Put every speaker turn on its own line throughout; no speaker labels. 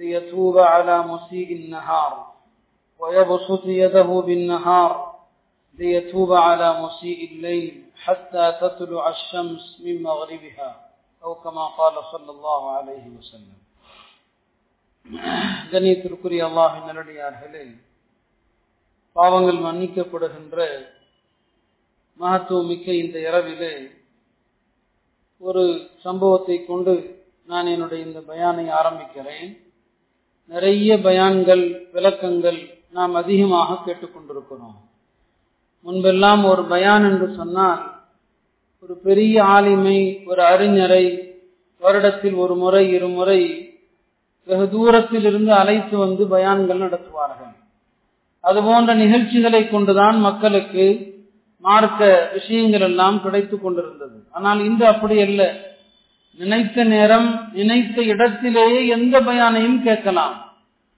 ليتوب على مسيء النهار ويبسط يده بالنهار ليتوب على مسيء الليل حتى تطلع الشمس من مغربها أو كما قال صلى الله عليه وسلم கண்ணியத்திற்குரிய அல்லாஹின் நல்லடியார்களே பாவங்கள் மன்னிக்கப்படுகின்ற மகத்துவமிக்க இந்த இரவிலே ஒரு சம்பவத்தை கொண்டு நான் என்னுடைய இந்த பயானை ஆரம்பிக்கிறேன் நிறைய பயான்கள் விளக்கங்கள் நாம் அதிகமாக கேட்டுக்கொண்டிருக்கிறோம். முன்பெல்லாம் ஒரு பயான் என்று சொன்னால் ஒரு பெரிய ஆளுமை ஒரு அறிஞரை வருடத்தில் ஒரு முறை இருமுறை வெகு தூரத்தில் இருந்து அழைத்து வந்து பயான்கள் நடத்துவார்கள். அது போன்ற நிகழ்ச்சிகளை கொண்டுதான் மக்களுக்கு மார்க்க விஷயங்கள் எல்லாம் கிடைத்து கொண்டிருந்தது. ஆனால் இன்று அப்படி அல்ல. நினைத்த நேரம் நினைத்த இடத்திலேயே எந்த பயானையும் கேட்கலாம்.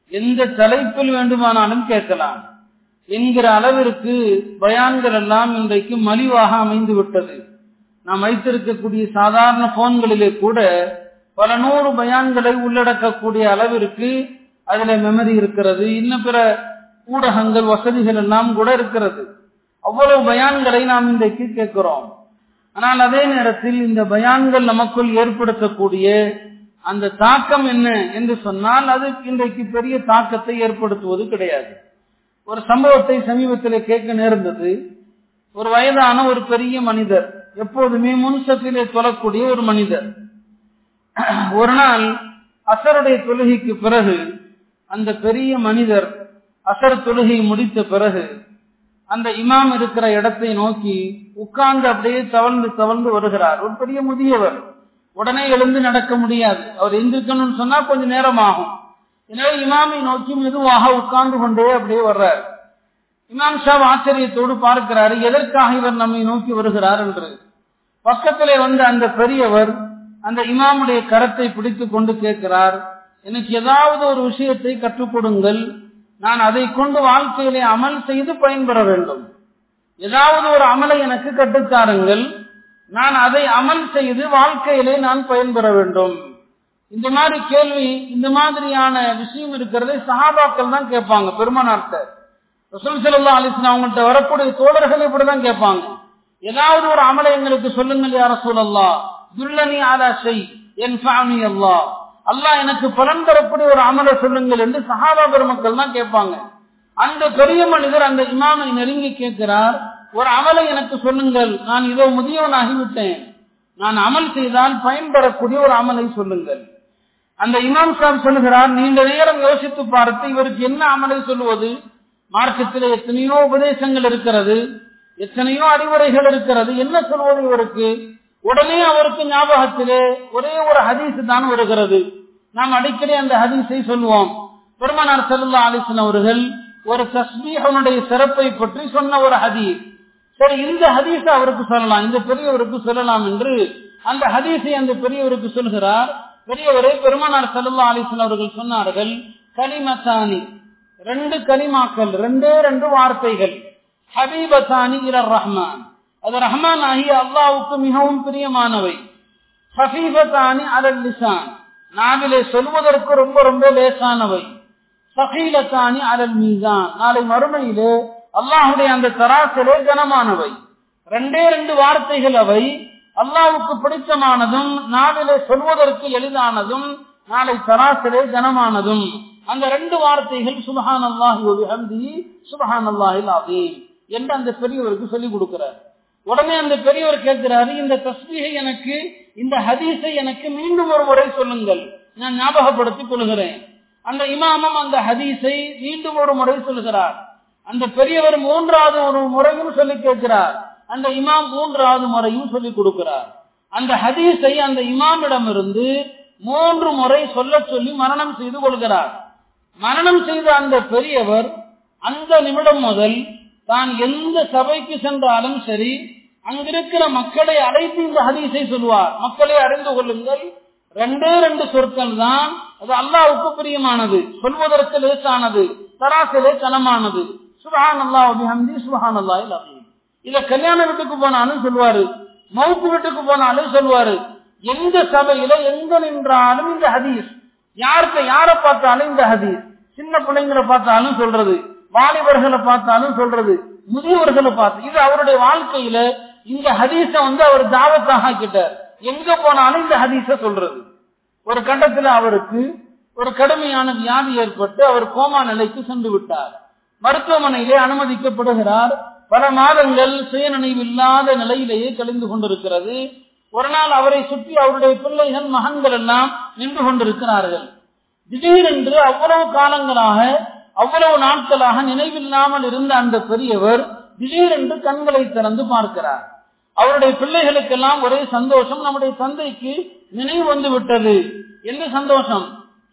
எந்த தலைப்பில் வேண்டுமானாலும் கேட்கலாம். என்கிற அளவிற்கு பயான்கள் எல்லாம் இன்றைக்கு மலிவாக அமைந்து விட்டது. நாம் வைத்திருக்கக்கூடிய சாதாரண போன்களிலே கூட பல நூறு பயான்களை உள்ளடக்கக்கூடிய அளவிற்கு அதுல மெமரி இருக்கிறது. இன்னும் பிற ஊடகங்கள் வசதிகள் எல்லாம் கூட இருக்கிறது. அவ்வளவு பயான்களை நாம் இன்றைக்கு கேட்கிறோம். ஆனால் அதே நேரத்தில் இந்த பயான்கள் நமக்குள் ஏற்படுத்தக்கூடிய அந்த தாக்கம் என்ன என்று சொன்னால் அது இன்றைக்கு பெரிய தாக்கத்தை ஏற்படுத்துவது கிடையாது. ஒரு சம்பவத்தை சமீபத்தில் கேட்க நேர்ந்தது. ஒரு வயதான ஒரு பெரிய மனிதர் எப்போதுமே முன்சத்திலே சொல்லக்கூடிய ஒரு மனிதர். ஒரு நாள் அசருடைய தொழுகைக்கு பிறகு அந்த பெரிய மனிதர் அசர் தொழுகை முடித்த பிறகு அந்த இமாம் இருக்கிற இடத்தை நோக்கி உட்கார்ந்து அப்படியே தவழ்ந்து தவழ்ந்து வருகிறார். ஒரு பெரிய முதியவர். உடனே எழுந்து நடக்க முடியாது. அவர் எந்திருக்கணும்னு சொன்னா கொஞ்சம் நேரம் ஆகும் எனவே இமாமை நோக்கி மெதுவாக உட்கார்ந்து கொண்டே அப்படியே வர்றார். இமாம் ஷாப் ஆச்சரியத்தோடு பார்க்கிறாரு எதற்காக இவர் நம்மை நோக்கி வருகிறார்? என்று. பக்கத்திலே வந்து அந்த பெரியவர் அந்த இமாமுடைய கரத்தை பிடித்து கொண்டு கேட்கிறார் எனக்கு ஏதாவது ஒரு விஷயத்தை கற்றுக் கொடுங்கள். நான் அதை கொண்டு வாழ்க்கையிலே அமல் செய்து பயன்பெற வேண்டும். ஏதாவது ஒரு அமலை எனக்கு கட்டுத்தாருங்கள் நான் அதை அமல் செய்து வாழ்க்கையிலே நான் பயன்பெற வேண்டும். இந்த மாதிரி கேள்வி இந்த மாதிரியான விஷயம் இருக்கிறதை சஹாபாக்கள் தான் கேட்பாங்க பெருமானார்த்த ரசூல் சல்லா அலிஸ்லாம் அவங்கள்ட்ட வரக்கூடிய தோழர்கள் இப்படிதான் கேட்பாங்க. ஏதாவது ஒரு அமலை எங்களுக்கு சொல்லுங்கள் யார சொல்லல்லா துல்லனி ஆலா செய் என் சாமி அல்லா அல்லா எனக்கு பலன் தரக்கூடிய ஒரு அமலை சொல்லுங்கள் என்று சஹாபா பெருமக்கள் தான் கேட்பாங்க. அந்த பெரிய மனிதர் அந்த இமாமை நெருங்கி கேட்கிறார் ஒரு அமலை எனக்கு சொல்லுங்கள் நான் இதோ முதியவனாகிவிட்டேன் நான் அமல் செய்தால் பயன்பெறக்கூடிய ஒரு அமலை சொல்லுங்கள். அந்த இமாம் சாப் சொல்லுகிறார் நீண்ட நேரம் யோசித்து பார்த்து இவருக்கு என்ன அமலை சொல்லுவது? மார்க்கத்தில் எத்தனையோ உபதேசங்கள் இருக்கிறது எத்தனையோ அறிவுரைகள் இருக்கிறது. என்ன சொல்வது இவருக்கு? உடனே அவருக்கு ஞாபகத்திலே ஒரே ஒரு ஹதீஸ் தான் வருகிறது. நாம் அடிக்கடி அந்த ஹதீஸை சொல்லுவோம். பெருமானார் செல்லா அலிசன் அவர்கள் ஒரு தஸ்மீகனுடைய சிறப்பை பற்றி சொன்ன ஒரு ஹதீஸ். சரி இந்த ஹதீஸ அவருக்கு சொல்லலாம் இந்த பெரியவருக்கு சொல்லலாம் என்று அந்த ஹதீஸை அந்த பெரியவருக்கு சொல்கிறார். பெரியவரை பெருமானார் செல்லா அலிசன் அவர்கள் சொன்னார்கள் கலிமத்தானி ரெண்டு கலிமாக்கள் ரெண்டே ரெண்டு வார்த்தைகள். ஹபீபத்தானி இரர் ரஹ்மான். அது ரஹ்மான் ஆகிய அல்லாவுக்கு மிகவும் பிரியமானவை. ஹபீபத்தானி அலல் லிசான் இதை சொல்வதற்கு ரொம்ப ரொம்ப லேசானவை. சகீலத்தானி அலல் மீதான் நாளை மறுமையிலே அல்லாஹுடைய அந்த தராசிலே கனமானவை. ரெண்டே ரெண்டு வார்த்தைகள் அவை. அல்லாவுக்கு பிடித்தமானதும் நாவிலே சொல்வதற்கு எளிதானதும் நாளை தராசிலே கனமானதும். அந்த ரெண்டு வார்த்தைகள் சுபஹான் அல்லாஹி சுபஹான் அல்லாஹில் அதீம் என்று அந்த பெரியவருக்கு சொல்லிக் கொடுக்கிறார். உடனே அந்த பெரியவர் கேட்கிறாரு இந்த தஸ்மீகை எனக்கு இந்த ஹதீஸை எனக்கு மீண்டும் ஒரு முறை சொல்லுங்கள். நான் ஞாபகப்படுத்திக் கொள்கிறேன். அந்த இமாமம் அந்த ஹதீஸை மீண்டும் ஒரு முறை சொல்லுகிறார் அந்த பெரியவர் மூன்றாவது ஒரு முறையும் சொல்லி கேட்கிறார். அந்த இமாம் மூன்றாவது முறையும் சொல்லிக் கொடுக்கிறார். அந்த ஹதீஸை அந்த இமாமிடமிருந்து மூன்று முறை சொல்ல சொல்லி மரணம் செய்து கொள்கிறார். மரணம் செய்த அந்த பெரியவர் அந்த நிமிடம் முதல் தான் எந்த சபைக்கு சென்றாலும் சரி அங்கிருக்கிற மக்களை அழைத்து இந்த ஹதீஸை சொல்வார். மக்களை அறிந்து கொள்ளுங்கள். ரெண்டே ரெண்டு சொற்கள் தான் அது அல்லாவுக்கு பிரியமானது. சொல்வதற்கு லேசானது. தராசிலே கனமானது சுபஹான் அல்லா அபிஹம்தி சுபஹான் அல்லாஹ் இல்ல இத கல்யாண வீட்டுக்கு போனாலும் சொல்வாரு. மவுத்து வீட்டுக்கு போனாலும் சொல்வாரு. எந்த சபையில எங்க நின்றாலும் இந்த ஹதீஸ். யார்கிட்ட யாரை பார்த்தாலும் இந்த ஹதீஸ். சின்ன பிள்ளைங்களை பார்த்தாலும் சொல்றது. வாலிபர்களை பார்த்தாலும் சொல்றது முதியவர்களை பார்த்து. இது அவருடைய வாழ்க்கையில இந்த ஹதீச வந்து அவர் தாவத்தாக ஆக்கிட்டார். எங்க போனாலும் இந்த ஹதீச சொல்றது. ஒரு கட்டத்துல அவருக்கு ஒரு கடுமையான வியாதி ஏற்பட்டு அவர் கோமா நிலைக்கு சென்று விட்டார். மருத்துவமனையிலே அனுமதிக்கப்படுகிறார். பல மாதங்கள் சுயநினைவு இல்லாத நிலையிலேயே கழிந்து கொண்டிருக்கிறது. ஒரு நாள் அவரை சுற்றி அவருடைய பிள்ளைகள் மகன்கள் எல்லாம் நின்று கொண்டிருக்கிறார்கள். திடீரென்று அவ்வளவு காலங்களாக அவ்வளவு நாட்களாக நினைவில்லாமல் இருந்த அந்த பெரியவர் திடீரென்று கண்களை திறந்து பார்க்கிறார். அவருடைய பிள்ளைகளுக்கெல்லாம் ஒரே சந்தோஷம் நம்முடைய தந்தைக்கு நினைவு வந்து விட்டது. என்ன சந்தோஷம்?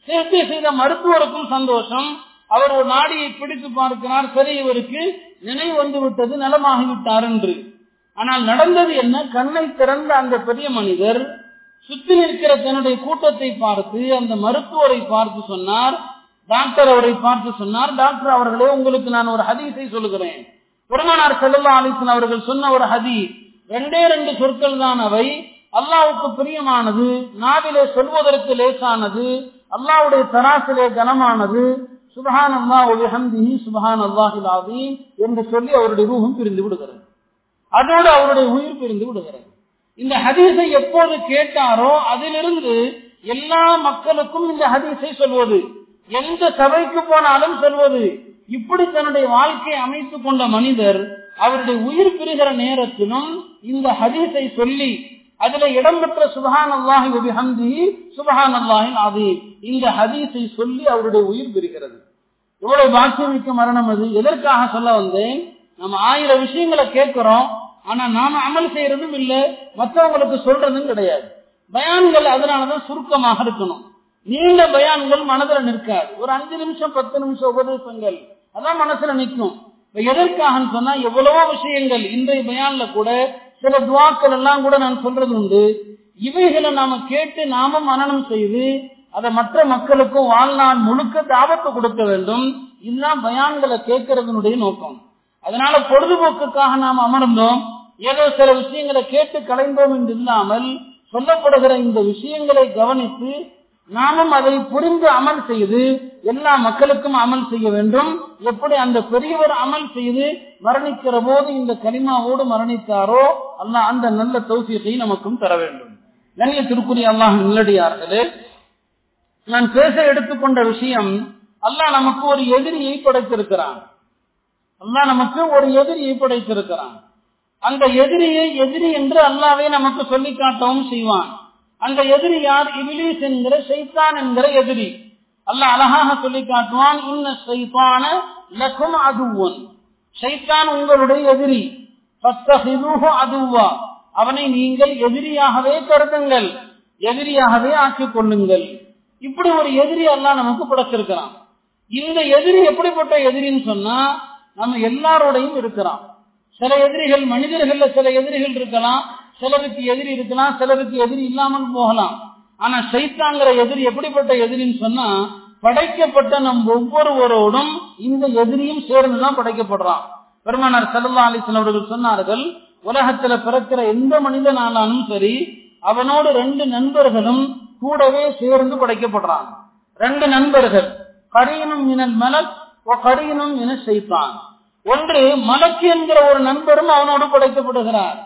சிகிச்சை செய்த மருத்துவருக்கும் சந்தோஷம். அவர் ஒரு நாடியை பிடித்து பார்க்கிறார் சரி இவருக்கு நினைவு வந்து விட்டது நலமாகிவிட்டார் என்று. ஆனால் நடந்தது என்ன? கண்ணை திறந்த அந்த பெரிய மனிதர் சுத்தி நிற்கிற தன்னுடைய கூட்டத்தை பார்த்து அந்த மருத்துவரை பார்த்து சொன்னார் டாக்டர் அவரை பார்த்து சொன்னார் டாக்டர் அவர்களே உங்களுக்கு நான் ஒரு ஹதீஸை சொல்லுகிறேன். பெருமானார் செல்லல்லா அலிசன் அவர்கள் சொன்ன ஒரு ஹதி ரெண்டே ரெண்டு சொற்கள் தான் அவை. அல்லாவுக்கு பிரியமானது நாவிலே சொல்வதற்கு லேசானது அல்லாவுடைய தராசிலே கனமானது. சுபஹான் அல்லா ஒஹம்திஹி சுபஹான் அல்லாஹிலாவி என்று சொல்லி அவருடைய ரூபம் பிரிந்து விடுகிறது. அதோடு அவருடைய உயிர் பிரிந்து விடுகிறது. இந்த ஹதீஸை எப்போது கேட்டாரோ அதிலிருந்து எல்லா மக்களுக்கும் இந்த ஹதீஸை சொல்வது. எந்த சபைக்கு போனாலும் சொல்வது இப்படி தன்னுடைய வாழ்க்கையை அமைத்துக் கொண்ட மனிதர் அவருடைய உயிர் பிரிகிற நேரத்திலும் இந்த ஹதீஸை சொல்லி அதுல இடம்பெற்ற சுபஹான் அல்லாஹி ஹந்தி சுபஹான் அல்லாஹின் அது இந்த ஹதீஸை சொல்லி அவருடைய உயிர் பிரிகிறது. இவ்வளவு பாக்கியமிக்க மரணம் அது? எதற்காக சொல்ல வந்தேன்? நம்ம ஆயிரம் விஷயங்களை கேட்கிறோம் ஆனா நாம அமல் செய்யறதும் இல்ல மற்றவங்களுக்கு சொல்றதும் கிடையாது. பயான்கள் அதனாலதான் சுருக்கமாக இருக்கணும். நீண்ட பயான்கள் மனதுல நிற்காது. ஒரு அஞ்சு நிமிஷம் பத்து நிமிஷம் உபதேசங்கள் அதான் மனசுல நிற்கும். இப்ப எதற்காக சொன்னா எவ்வளவோ விஷயங்கள் இன்றைய பயான்ல கூட சில துவாக்கள் எல்லாம் கூட நான் சொல்றது உண்டு. இவைகளை நாம கேட்டு நாம மனநம் செய்து அதை மற்ற மக்களுக்கும் வாழ்நாள் முழுக்க தாபத்தை கொடுக்க வேண்டும். இதுதான் பயான்களை கேட்கறதனுடைய நோக்கம். அதனால பொழுதுபோக்குக்காக நாம் அமர்ந்தோம். ஏதோ சில விஷயங்களை கேட்டு கலைந்தோம் என்று இல்லாமல் சொல்லப்படுகிற இந்த விஷயங்களை கவனித்து நாமும் அதை புரிந்து அமல் செய்து எல்லா மக்களுக்கும் அமல் செய்ய வேண்டும். எப்படி அந்த பெரியவர் அமல் செய்து மரணிக்கிற போது இந்த கனிமாவோடு மரணித்தாரோ அல்ல அந்த நல்ல தௌசியத்தை நமக்கும் தர வேண்டும். கண்ணிய திருக்குறி அல்லாஹ் நல்லடியார்களே நான் பேச எடுத்துக்கொண்ட விஷயம் அல்லாஹ் நமக்கு ஒரு எதிரியை படைத்திருக்கிறான். அல்லாஹ் நமக்கு ஒரு எதிரியை படைத்திருக்கிறான். அந்த எதிரியை எதிரி என்று அல்லாவே நமக்கு சொல்லி காட்டவும் செய்வான். அந்த எதிரி யார்? இபிலிஸ் என்கிற சைத்தான் என்கிற எதிரி. அல்ல அழகாக சொல்லி காட்டுவான் இன்ன சைத்தான லக்கும் அதுவன். சைத்தான் உங்களுடைய எதிரி. அதுவா. அவனை நீங்கள் எதிரியாகவே கருதுங்கள். எதிரியாகவே ஆக்கிக் கொள்ளுங்கள். இப்படி ஒரு எதிரி எல்லாம் நமக்கு படைச்சிருக்கிறான் இந்த எதிரி எப்படிப்பட்ட எதிரின்னு சொன்னா நம்ம எல்லாரோடையும் இருக்கிறான். சில எதிரிகள் மனிதர்கள்ல சில எதிரிகள் இருக்கலாம். சிலருக்கு எதிரி இருக்கலாம் சிலருக்கு எதிரி இல்லாமல் போகலாம். ஆனா சைத்தாங்கிற எதிரி எப்படிப்பட்ட எதிரின்னு சொன்னா படைக்கப்பட்ட நம் ஒவ்வொருவரோடும் இந்த எதிரியும் சேர்ந்துதான் படைக்கப்படுறான். பெருமானார் சல்லா அலிசன் அவர்கள் சொன்னார்கள் உலகத்துல பிறக்கிற எந்த மனிதனாலும் சரி அவனோடு ரெண்டு நண்பர்களும் கூடவே சேர்ந்து படைக்கப்படுறான். ரெண்டு நண்பர்கள் கரீனும் இனல் மலக் கரீனும் என சைத்தான். ஒன்று மலக்கு என்கிற ஒரு நண்பரும் அவனோடு படைக்கப்படுகிறார்.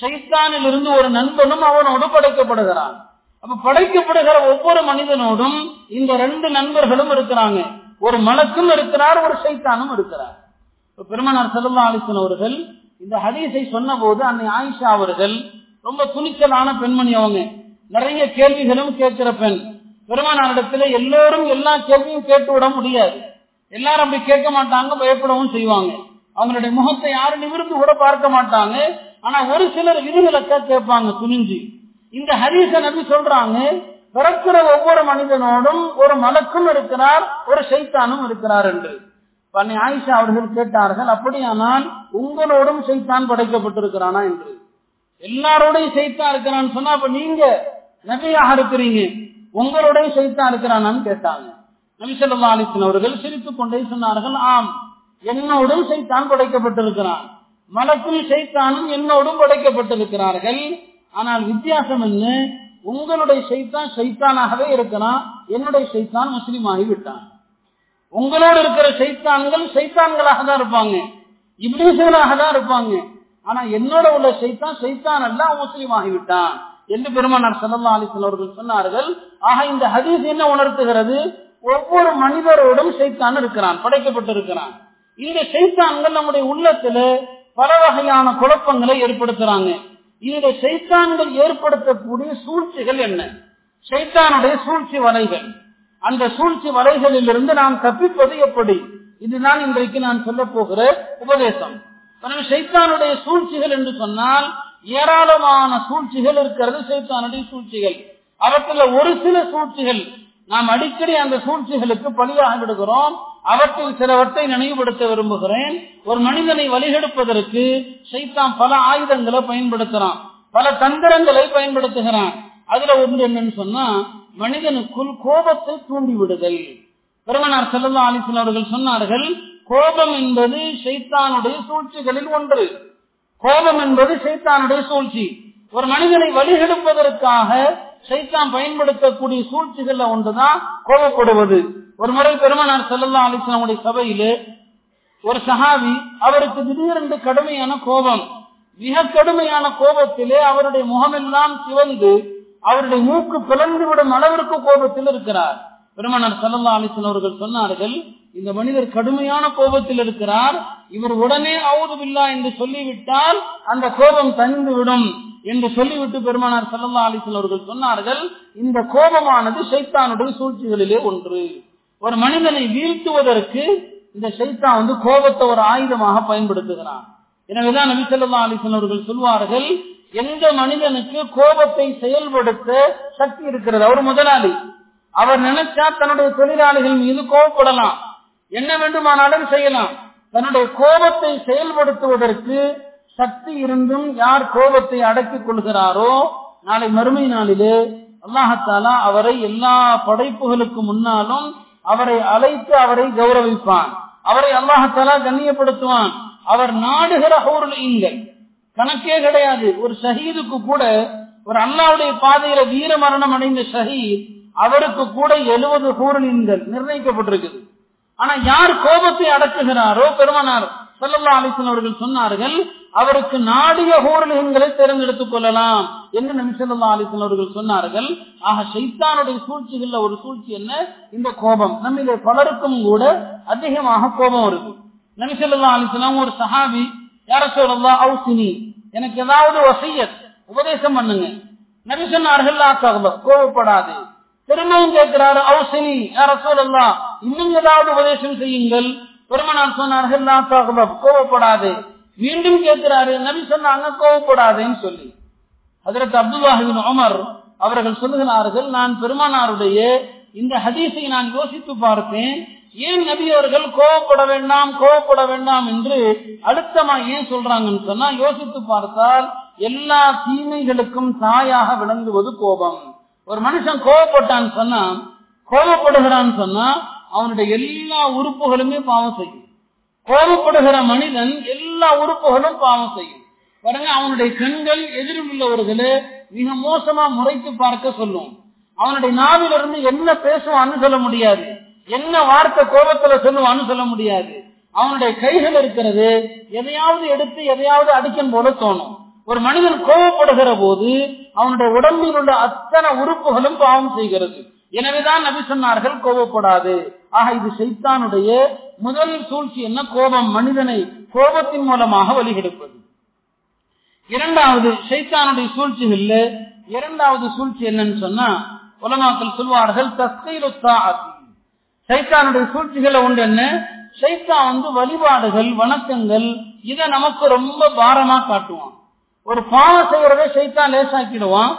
சைத்தானில் இருந்து ஒரு நண்பனும் அவனோடு படைக்கப்படுகிறான். அப்ப படைக்கப்படுகிற ஒவ்வொரு மனிதனோடும் இந்த ரெண்டு நண்பர்களும் இருக்கிறாங்க. ஒரு மலக்கும் இருக்கிறார் ஒரு சைத்தானும் இருக்கிறார். பெருமனார் செல்வா அலிசன் அவர்கள் இந்த ஹதீஸை சொன்ன போது அன்னை ஆயிஷா அவர்கள் ரொம்ப துணிச்சலான பெண்மணி அவங்க. நிறைய கேள்விகளும் கேட்கிற பெண். பெருமானாரிடத்துல எல்லோரும் எல்லா கேள்வியும் கேட்டு விட முடியாது. எல்லாரும் அப்படி கேட்க மாட்டாங்க பயப்படவும் செய்வாங்க. அவங்களுடைய முகத்தை யாரும் நிமிர்ந்து கூட பார்க்க மாட்டாங்க. ஆனா ஒரு சிலர் விதிவிலக்க கேட்பாங்க துணிஞ்சு இந்த ஹரீச நபி சொல்றாங்க பிறக்கிற ஒவ்வொரு மனிதனோடும் ஒரு மலக்கும் இருக்கிறார் ஒரு சைத்தானும் இருக்கிறார் என்று. பண்ணி ஆயிஷா அவர்கள் கேட்டார்கள் அப்படியானால் உங்களோடும் சைத்தான் படைக்கப்பட்டிருக்கிறானா? என்று. எல்லாரோடையும் சைத்தான் இருக்கிறான்னு சொன்னா அப்ப நீங்க நபியாக இருக்கிறீங்க உங்களோடையும் சைத்தான் இருக்கிறானான்னு கேட்டாங்க. நபிசல்லா அலிசன் அவர்கள் சிரித்துக் கொண்டே சொன்னார்கள் ஆம் என்னோடும் சைத்தான் படைக்கப்பட்டிருக்கிறான். மலக்கும் சைத்தானும் என்னோடும் படைக்கப்பட்டிருக்கிறார்கள் ஆனால் வித்தியாசம் என்ன? உங்களுடைய சைத்தான் சைத்தானாகவே இருக்கிறான் என்னுடைய சைத்தான் முஸ்லீம் ஆகிவிட்டான் உங்களோடு இருக்கிற சைத்தான்கள் சைத்தான்களாக தான் இருப்பாங்க. இப்ளீசுகளாக தான் இருப்பாங்க. ஆனா என்னோட உள்ள சைத்தான் சைத்தான் அல்ல முஸ்லீம் ஆகிவிட்டான் என்று பெருமானார் சல்லா அலிசன் அவர்கள் சொன்னார்கள். ஆக இந்த ஹதீஸ் என்ன உணர்த்துகிறது? ஒவ்வொரு மனிதரோடும் சைத்தான் இருக்கிறான் படைக்கப்பட்டிருக்கிறான். இந்த சைத்தான்கள் நம்முடைய உள்ளத்துல பல வகையான குழப்பங்களை ஏற்படுத்துறாங்க. இந்த சைத்தான்கள் ஏற்படுத்தக்கூடிய சூழ்ச்சிகள் என்ன? சைத்தானுடைய சூழ்ச்சி வலைகள். அந்த சூழ்ச்சி வலைகளில் இருந்து நாம் தப்பிப்பது எப்படி? இதுதான் இன்றைக்கு நான் சொல்ல போகிற உபதேசம். சைத்தானுடைய சூழ்ச்சிகள் என்று சொன்னால் ஏராளமான சூழ்ச்சிகள் இருக்கிறது சைத்தானுடைய சூழ்ச்சிகள். அவற்றில் ஒரு சில சூழ்ச்சிகள் நாம் அடிக்கடி அந்த சூழ்ச்சிகளுக்கு பலியாக விடுகிறோம் அவற்றில் சிலவற்றை நினைவுபடுத்த விரும்புகிறேன். ஒரு மனிதனை வழிகெடுப்பதற்கு சைத்தான் பல ஆயுதங்களை பயன்படுத்துறான். பல தந்திரங்களை பயன்படுத்துகிறான். அதுல ஒன்று என்னன்னு சொன்னா மனிதனுக்குள் கோபத்தை தூண்டி விடுதல் பெருமனார் செல்லல்லா அலிசன் அவர்கள் சொன்னார்கள் கோபம் என்பது சைத்தானுடைய சூழ்ச்சிகளில் ஒன்று. கோபம் என்பது சைத்தானுடைய சூழ்ச்சி. ஒரு மனிதனை வழிகெடுப்பதற்காக சைத்தான் பயன்படுத்தக்கூடிய சூழ்ச்சிகள்ல ஒன்றுதான் கோபப்படுவது. ஒரு முறை பெருமனார் செல்லல்லா அலிஸ்லாமுடைய சபையிலே ஒரு சஹாவி அவருக்கு திடீரென்று கடுமையான கோபம். மிக கடுமையான கோபத்திலே அவருடைய முகமெல்லாம் சிவந்து அவருடைய மூக்கு பிளந்து விடும் அளவிற்கு கோபத்தில் இருக்கிறார். பெருமனார் சல்லல்லா அலிஸ்லாம் அவர்கள் சொன்னார்கள் இந்த மனிதர் கடுமையான கோபத்தில் இருக்கிறார் இவர் உடனே அவுதுவில்லா என்று சொல்லிவிட்டால் அந்த கோபம் தணிந்து விடும் என்று சொல்லிவிட்டு பெருமானார் சல்லா அலிஸ்லாம் அவர்கள் சொன்னார்கள் இந்த கோபமானது சைத்தானுடைய சூழ்ச்சிகளிலே ஒன்று. ஒரு மனிதனை வீழ்த்துவதற்கு இந்த சைத்தான் வந்து கோபத்தை ஒரு ஆயுதமாக பயன்படுத்துகிறான். எனவேதான் நபி சொல்லா அலிசன் அவர்கள் சொல்வார்கள் எந்த மனிதனுக்கு கோபத்தை செயல்படுத்த சக்தி இருக்கிறது? அவர் முதலாளி. அவர் நினைச்சா தன்னுடைய தொழிலாளிகள் மீது கோபப்படலாம் என்ன வேண்டுமானாலும் செய்யலாம். தன்னுடைய கோபத்தை செயல்படுத்துவதற்கு சக்தி இருந்தும் யார் கோபத்தை அடக்கிக் கொள்கிறாரோ நாளை மறுமை நாளிலே அல்லாஹாலா அவரை எல்லா படைப்புகளுக்கு முன்னாலும் அவரை அழைத்து அவரை கௌரவிப்பான். அவரை அல்லாஹாலா கண்ணியப்படுத்துவான். அவர் நாடுகிற ஹௌர்லீங்கள் கணக்கே கிடையாது. ஒரு ஷஹீதுக்கு கூட ஒரு அல்லாவுடைய பாதையில வீர மரணம் அடைந்த ஷஹீத் அவருக்கு கூட எழுபது ஹூரலின்கள் நிர்ணயிக்கப்பட்டிருக்குது. ஆனா யார் கோபத்தை அடக்குகிறாரோ பெருமனார் செல்லல்லா அலிசன் அவர்கள் சொன்னார்கள் அவருக்கு நாடிய ஹூரலின்களை தேர்ந்தெடுத்துக் கொள்ளலாம் என்று நபி அலிசன் அவர்கள் சொன்னார்கள். ஆக சைத்தானுடைய சூழ்ச்சிகள்ல ஒரு சூழ்ச்சி என்ன? இந்த கோபம். நம்மிலே பலருக்கும் கூட அதிகமாக கோபம் இருக்கு நபி அலிசலாம் ஒரு சஹாபி யார சொல்லா அவுசினி எனக்கு ஏதாவது வசையத் உபதேசம் பண்ணுங்க. நபி சொன்னார்கள் கோபப்படாது. திரும்பவும் கேட்கிறாரு அவுசினி யார சொல்லா இன்னும் ஏதாவது உபதேசம் செய்யுங்கள். பெருமனார் சொன்னார்கள் கோவப்படாது மீண்டும் கேட்கிறாரு நபி சொன்னாங்க கோவப்படாதேன்னு சொல்லி. அதற்கு அப்துல்லாஹின் அமர் அவர்கள் சொல்லுகிறார்கள் நான் பெருமானாருடைய இந்த ஹதீஸை நான் யோசித்து பார்த்தேன் ஏன் நபி அவர்கள் கோவப்பட வேண்டாம் கோவப்பட வேண்டாம் என்று அழுத்தமா ஏன் சொல்றாங்கன்னு சொன்னா யோசித்து பார்த்தால் எல்லா தீமைகளுக்கும் தாயாக விளங்குவது கோபம். ஒரு மனுஷன் கோவப்பட்டான்னு சொன்னா கோபப்படுகிறான்னு சொன்னா அவனுடைய எல்லா உறுப்புகளுமே பாவம் செய்யும். கோபப்படுகிற மனிதன் எல்லா உறுப்புகளும் பாவம் செய்யும். பாருங்க அவனுடைய கண்கள் எதிரில் உள்ளவர்களே மிக மோசமா முறைத்து பார்க்க சொல்லும். அவனுடைய நாவிலிருந்து என்ன பேசுவான்னு சொல்ல முடியாது. என்ன வார்த்தை கோபத்துல சொல்லுவான்னு சொல்ல முடியாது. அவனுடைய கைகள் இருக்கிறது எதையாவது எடுத்து எதையாவது அடிக்கும் போல தோணும். ஒரு மனிதன் கோபப்படுகிற போது அவனுடைய உடம்பில் உள்ள அத்தனை உறுப்புகளும் பாவம் செய்கிறது. எனவேதான் நபி சொன்னார்கள் கோபப்படாது ஆக இது சைத்தானுடைய முதல் சூழ்ச்சி என்ன? கோபம். மனிதனை கோபத்தின் மூலமாக வழிகெடுப்பது. இரண்டாவது சைத்தானுடைய சூழ்ச்சிகள்ல இரண்டாவது சூழ்ச்சி என்னன்னு சொன்னா உலமாக்கள் சொல்வார்கள் தஸ்கைலுத்தா சைத்தானுடைய சூழ்ச்சிகளை ஒன்று என்ன சைத்தா வந்து வழிபாடுகள் வணக்கங்கள் இதை நமக்கு ரொம்ப பாரமா காட்டுவான். ஒரு பாவம் செய்யறதை சைத்தான் லேசாக்கிடுவான்.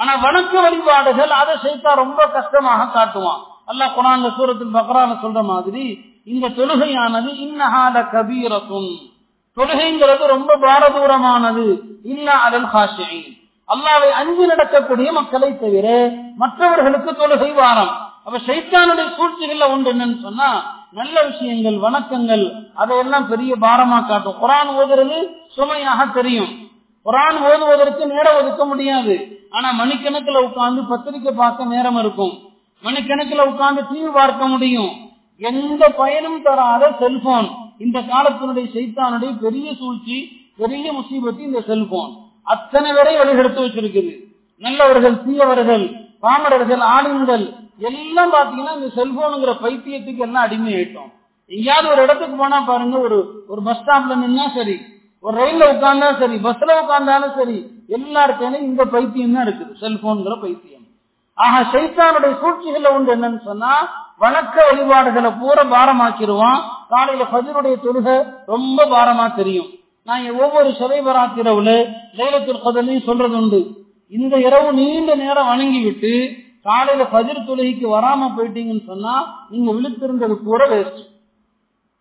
ஆனா வணக்க வழிபாடுகள் அதை சைத்தா ரொம்ப கஷ்டமாக காட்டுவான். அல்லா குரான் சூரத்தில் பக்ரான சொல்ற மாதிரி இந்த தொழுகையானது இன்னஹால கபீரத்தும் தொழுகைங்கிறது ரொம்ப பாரதூரமானது. இன்ன அலல் காசி அல்லாவை அஞ்சு நடக்கக்கூடிய மக்களை தவிர மற்றவர்களுக்கு தொழுகை வாரம். அப்ப சைத்தானுடைய சூழ்ச்சிகள்ல ஒன்று என்னன்னு சொன்னா நல்ல விஷயங்கள் வணக்கங்கள் அதையெல்லாம் பெரிய பாரமா காட்டும். குரான் ஓதுறது சுமையாக தெரியும். குரான் ஓதுவதற்கு நேரம் ஒதுக்க முடியாது. ஆனா மணிக்கணக்கில் உட்கார்ந்து பத்திரிக்கை பார்க்க நேரம் இருக்கும். மணிக்கணக்கில் உட்கார்ந்து டிவி பார்க்க முடியும். எந்த பயனும் தராத செல்போன் இந்த காலத்தினுடைய செய்தானுடைய பெரிய சூழ்ச்சி பெரிய முசீபத்து இந்த செல்போன் அத்தனை வரை வழிகெடுத்து வச்சிருக்குது. நல்லவர்கள் தீயவர்கள் பாமரர்கள் ஆளுங்கள் எல்லாம் பாத்தீங்கன்னா இந்த செல்போனுங்கிற பைத்தியத்துக்கு எல்லாம் அடிமையாயிட்டோம். எங்கேயாவது ஒரு இடத்துக்கு போனா பாருங்க ஒரு ஒரு பஸ் ஸ்டாப்ல நின்னா சரி. ஒரு ரயில்ல உட்கார்ந்தா சரி பஸ்ல உட்கார்ந்தாலும் சரி எல்லாருக்கும் இந்த பைத்தியம் தான் இருக்குது. செல்போன்கிற பைத்தியம். ஆக சைத்தானுடைய சூழ்ச்சிகள்ல உண்டு என்னன்னு சொன்னா வணக்க வழிபாடுகளை பூரா பாரமாக்கிடுவான். காலையில பதிலுடைய தொழுகை ரொம்ப பாரமா தெரியும். நான் ஒவ்வொரு சிலை பராத்திரவுல லைலத்தில் கதலையும் சொல்றது உண்டு. இந்த இரவு நீண்ட நேரம் வணங்கி விட்டு காலையில பதிர் தொழுகைக்கு வராம போயிட்டீங்கன்னு சொன்னா நீங்க விழுத்திருந்தது கூட வேஸ்ட்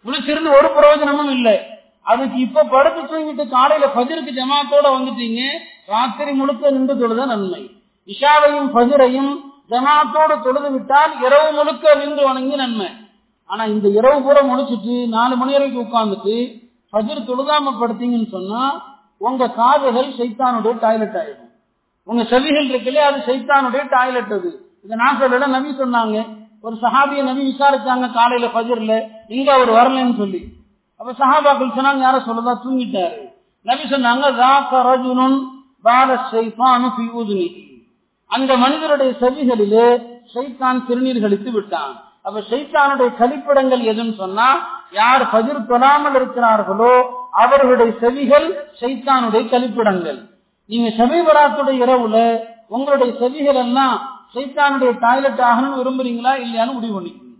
விழிச்சிருந்து ஒரு பிரயோஜனமும் இல்லை. அதுக்கு இப்ப படுத்து தூங்கிட்டு காலையில பதிருக்கு ஜமாத்தோட வந்துட்டீங்க ராத்திரி முழுக்க நின்று தொழுத நன்மை. இஷாவையும் பதிரையும் ஜமாத்தோடு தொழுது விட்டால் இரவு முழுக்க நின்று வணங்கி நன்மை. ஆனா இந்த இரவு பூரா முடிச்சுட்டு நாலு மணி வரைக்கும் உட்கார்ந்துட்டு பதிர் தொழுதாம படுத்தீங்கன்னு சொன்னா உங்க காதுகள் சைத்தானுடைய டாய்லெட் ஆயிடும். உங்க செவிகள் இருக்குல்லையே அது சைத்தானுடைய டாய்லெட் அது. இதை நான் சொல்லல நபி சொன்னாங்க. ஒரு சஹாபிய நபி விசாரிச்சாங்க காலையில பஜர்ல இங்க அவர் வரலன்னு சொல்லி. அப்ப சஹாபாக்கள் சொன்னாங்க யார சொல்லதா? தூங்கிட்டாரு. நபி சொன்னாங்க அந்த மனிதருடைய செவிகளிலே சைத்தான் திருநீர் கழித்து விட்டான். அப்ப சைத்தானுடைய கழிப்பிடங்கள் எதுன்னு சொன்னா யார் பதிர் தொழாமல் இருக்கிறார்களோ அவர்களுடைய செவிகள் சைத்தானுடைய கழிப்பிடங்கள். நீங்க சமீபராத்துடைய இரவுல உங்களுடைய செவிகள் எல்லாம் சைத்தானுடைய டாய்லெட் ஆகணும்னு விரும்புறீங்களா இல்லையான்னு முடிவு பண்ணிக்கணும்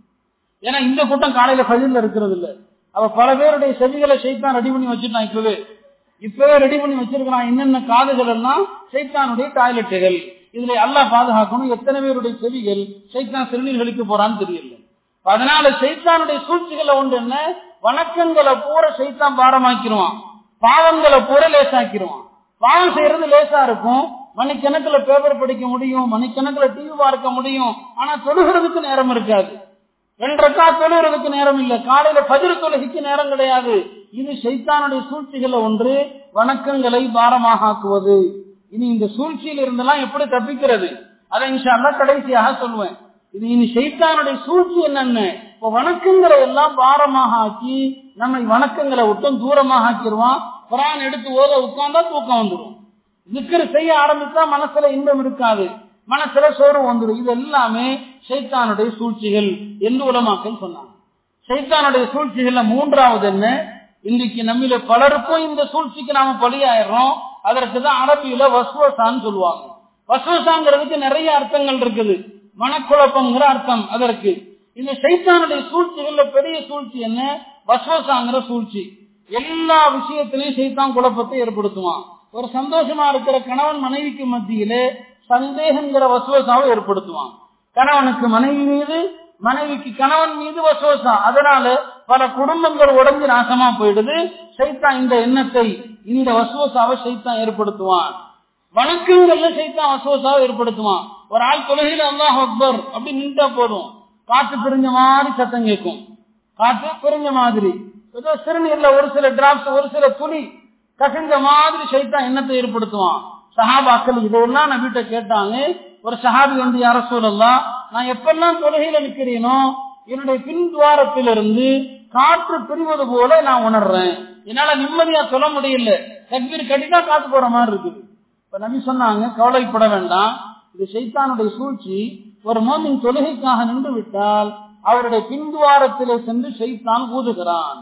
ஏன்னா இந்த கூட்டம் காலையில பதிர்ல இருக்கிறது இல்ல அவ பல பேருடைய செவிகளை சைத்தான் ரெடி பண்ணி வச்சிருந்தான் இப்பவே இப்பவே ரெடி பண்ணி வச்சிருக்கிறான். என்னென்ன காதுகள் எல்லாம்? சைத்தானுடைய டாய்லெட்டுகள் இதுல எல்லாம் பாதுகாக்கணும். எத்தனை பேருடைய செவிகள் சைத்தான் சிறுநீர்களுக்கு போறான்னு தெரியல. அதனால சைத்தானுடைய சூழ்ச்சிகளை ஒன்று என்ன? வணக்கங்களை பூரா சைத்தான் பாரமாக்கிடுவான். பாவங்களை பூரா லேசாக்கிடுவான். பாவம் செய்யறது லேசா இருக்கும். மணிக்கணக்கில் பேப்பர் படிக்க முடியும். மணிக்கணக்கில் டிவி பார்க்க முடியும். ஆனா தொழுகிறதுக்கு நேரம் இருக்காது. என்றக்கா தொழுகிறதுக்கு நேரம் இல்லை. காலையில பதிரு தொழுகைக்கு நேரம் கிடையாது. இது சைத்தானுடைய சூழ்ச்சிகளை ஒன்று வணக்கங்களை பாரமாக ஆக்குவது. இனி இந்த சூழ்ச்சியில் இருந்தெல்லாம் எப்படி தப்பிக்கிறது? அதை இன்ஷால்லா கடைசியாக சொல்லுவேன் இது இனி சைத்தானுடைய சூழ்ச்சி என்னன்னு? இப்ப வணக்கங்களை எல்லாம் பாரமாக ஆக்கி நம்மை வணக்கங்களை விட்டும் தூரமாக ஆக்கிடுவான். குரான் எடுத்து ஓத உட்கார்ந்தா தூக்கம் வந்துடும் திக்கர் செய்ய ஆரம்பித்தா மனசுல இன்பம் இருக்காது. மனசுல சோறு வந்துடும் இது எல்லாமே சைத்தானுடைய சூழ்ச்சிகள் என்று உலமாக்கள் சொன்னாங்க. சைத்தானுடைய சூழ்ச்சிகள்ல மூன்றாவது என்ன? இன்னைக்கு நம்மில பலருக்கும் இந்த சூழ்ச்சிக்கு நாம பலியாயிடுறோம். அதற்கு தான் அரபியில வசுவசான்னு சொல்லுவாங்க. வசுவசாங்கிறதுக்கு நிறைய அர்த்தங்கள் இருக்குது. மனக்குழப்பம்ங்கிற அர்த்தம் அதற்கு. இந்த சைத்தானுடைய சூழ்ச்சிகள்ல பெரிய சூழ்ச்சி என்ன? வசுவசாங்கிற சூழ்ச்சி. எல்லா விஷயத்திலையும் சைத்தான் குழப்பத்தை ஏற்படுத்துவான். ஒரு சந்தோஷமா இருக்கிற கணவன் மனைவிக்கு மத்தியிலே சந்தேகங்கிற வசுவசாவை ஏற்படுத்துவான். கணவனுக்கு மனைவி மீது மனைவிக்கு கணவன் மீது வசோசா. அதனால பல குடும்பங்கள் உடஞ்சு நாசமா போயிடுது. சைத்தான் இந்த எண்ணத்தை இந்த வசுவசாவை சைத்தான் ஏற்படுத்துவான். வணக்கங்கள்ல சைத்தான் வசுவசாவை ஏற்படுத்துவான். ஒரு ஆள் தொழுகையில அல்லாஹ் அக்பர் அப்படி நின்றா போதும். காற்று பிரிஞ்ச மாதிரி சத்தம் கேட்கும். காற்று பிரிஞ்ச மாதிரி. ஏதோ சிறுநீர்ல ஒரு சில டிராப்ஸ் ஒரு சில துளி கசிஞ்ச மாதிரி சைத்தான் எண்ணத்தை ஏற்படுத்துவான். சஹாபாக்கள் இதெல்லாம் நான் வீட்டை கேட்டாங்க. ஒரு சஹாபி வந்து யார சொல்லலாம் நான் எப்பெல்லாம் தொழுகையில நிற்கிறேனோ என்னுடைய பின் துவாரத்திலிருந்து காற்று பிரிவது போல நான் உணர்றேன். என்னால நிம்மதியா சொல்ல முடியல. தக்பீர் கட்டினா காத்து போற மாதிரி இருக்குது. இப்ப நம்பி சொன்னாங்க கவலைப்பட வேண்டாம். இது சைத்தானுடைய சூழ்ச்சி. ஒரு மோமின் தொழுகைக்காக நின்று விட்டால் அவருடைய பின்துவாரத்திலே சென்று சைத்தான் ஊதுகிறான்.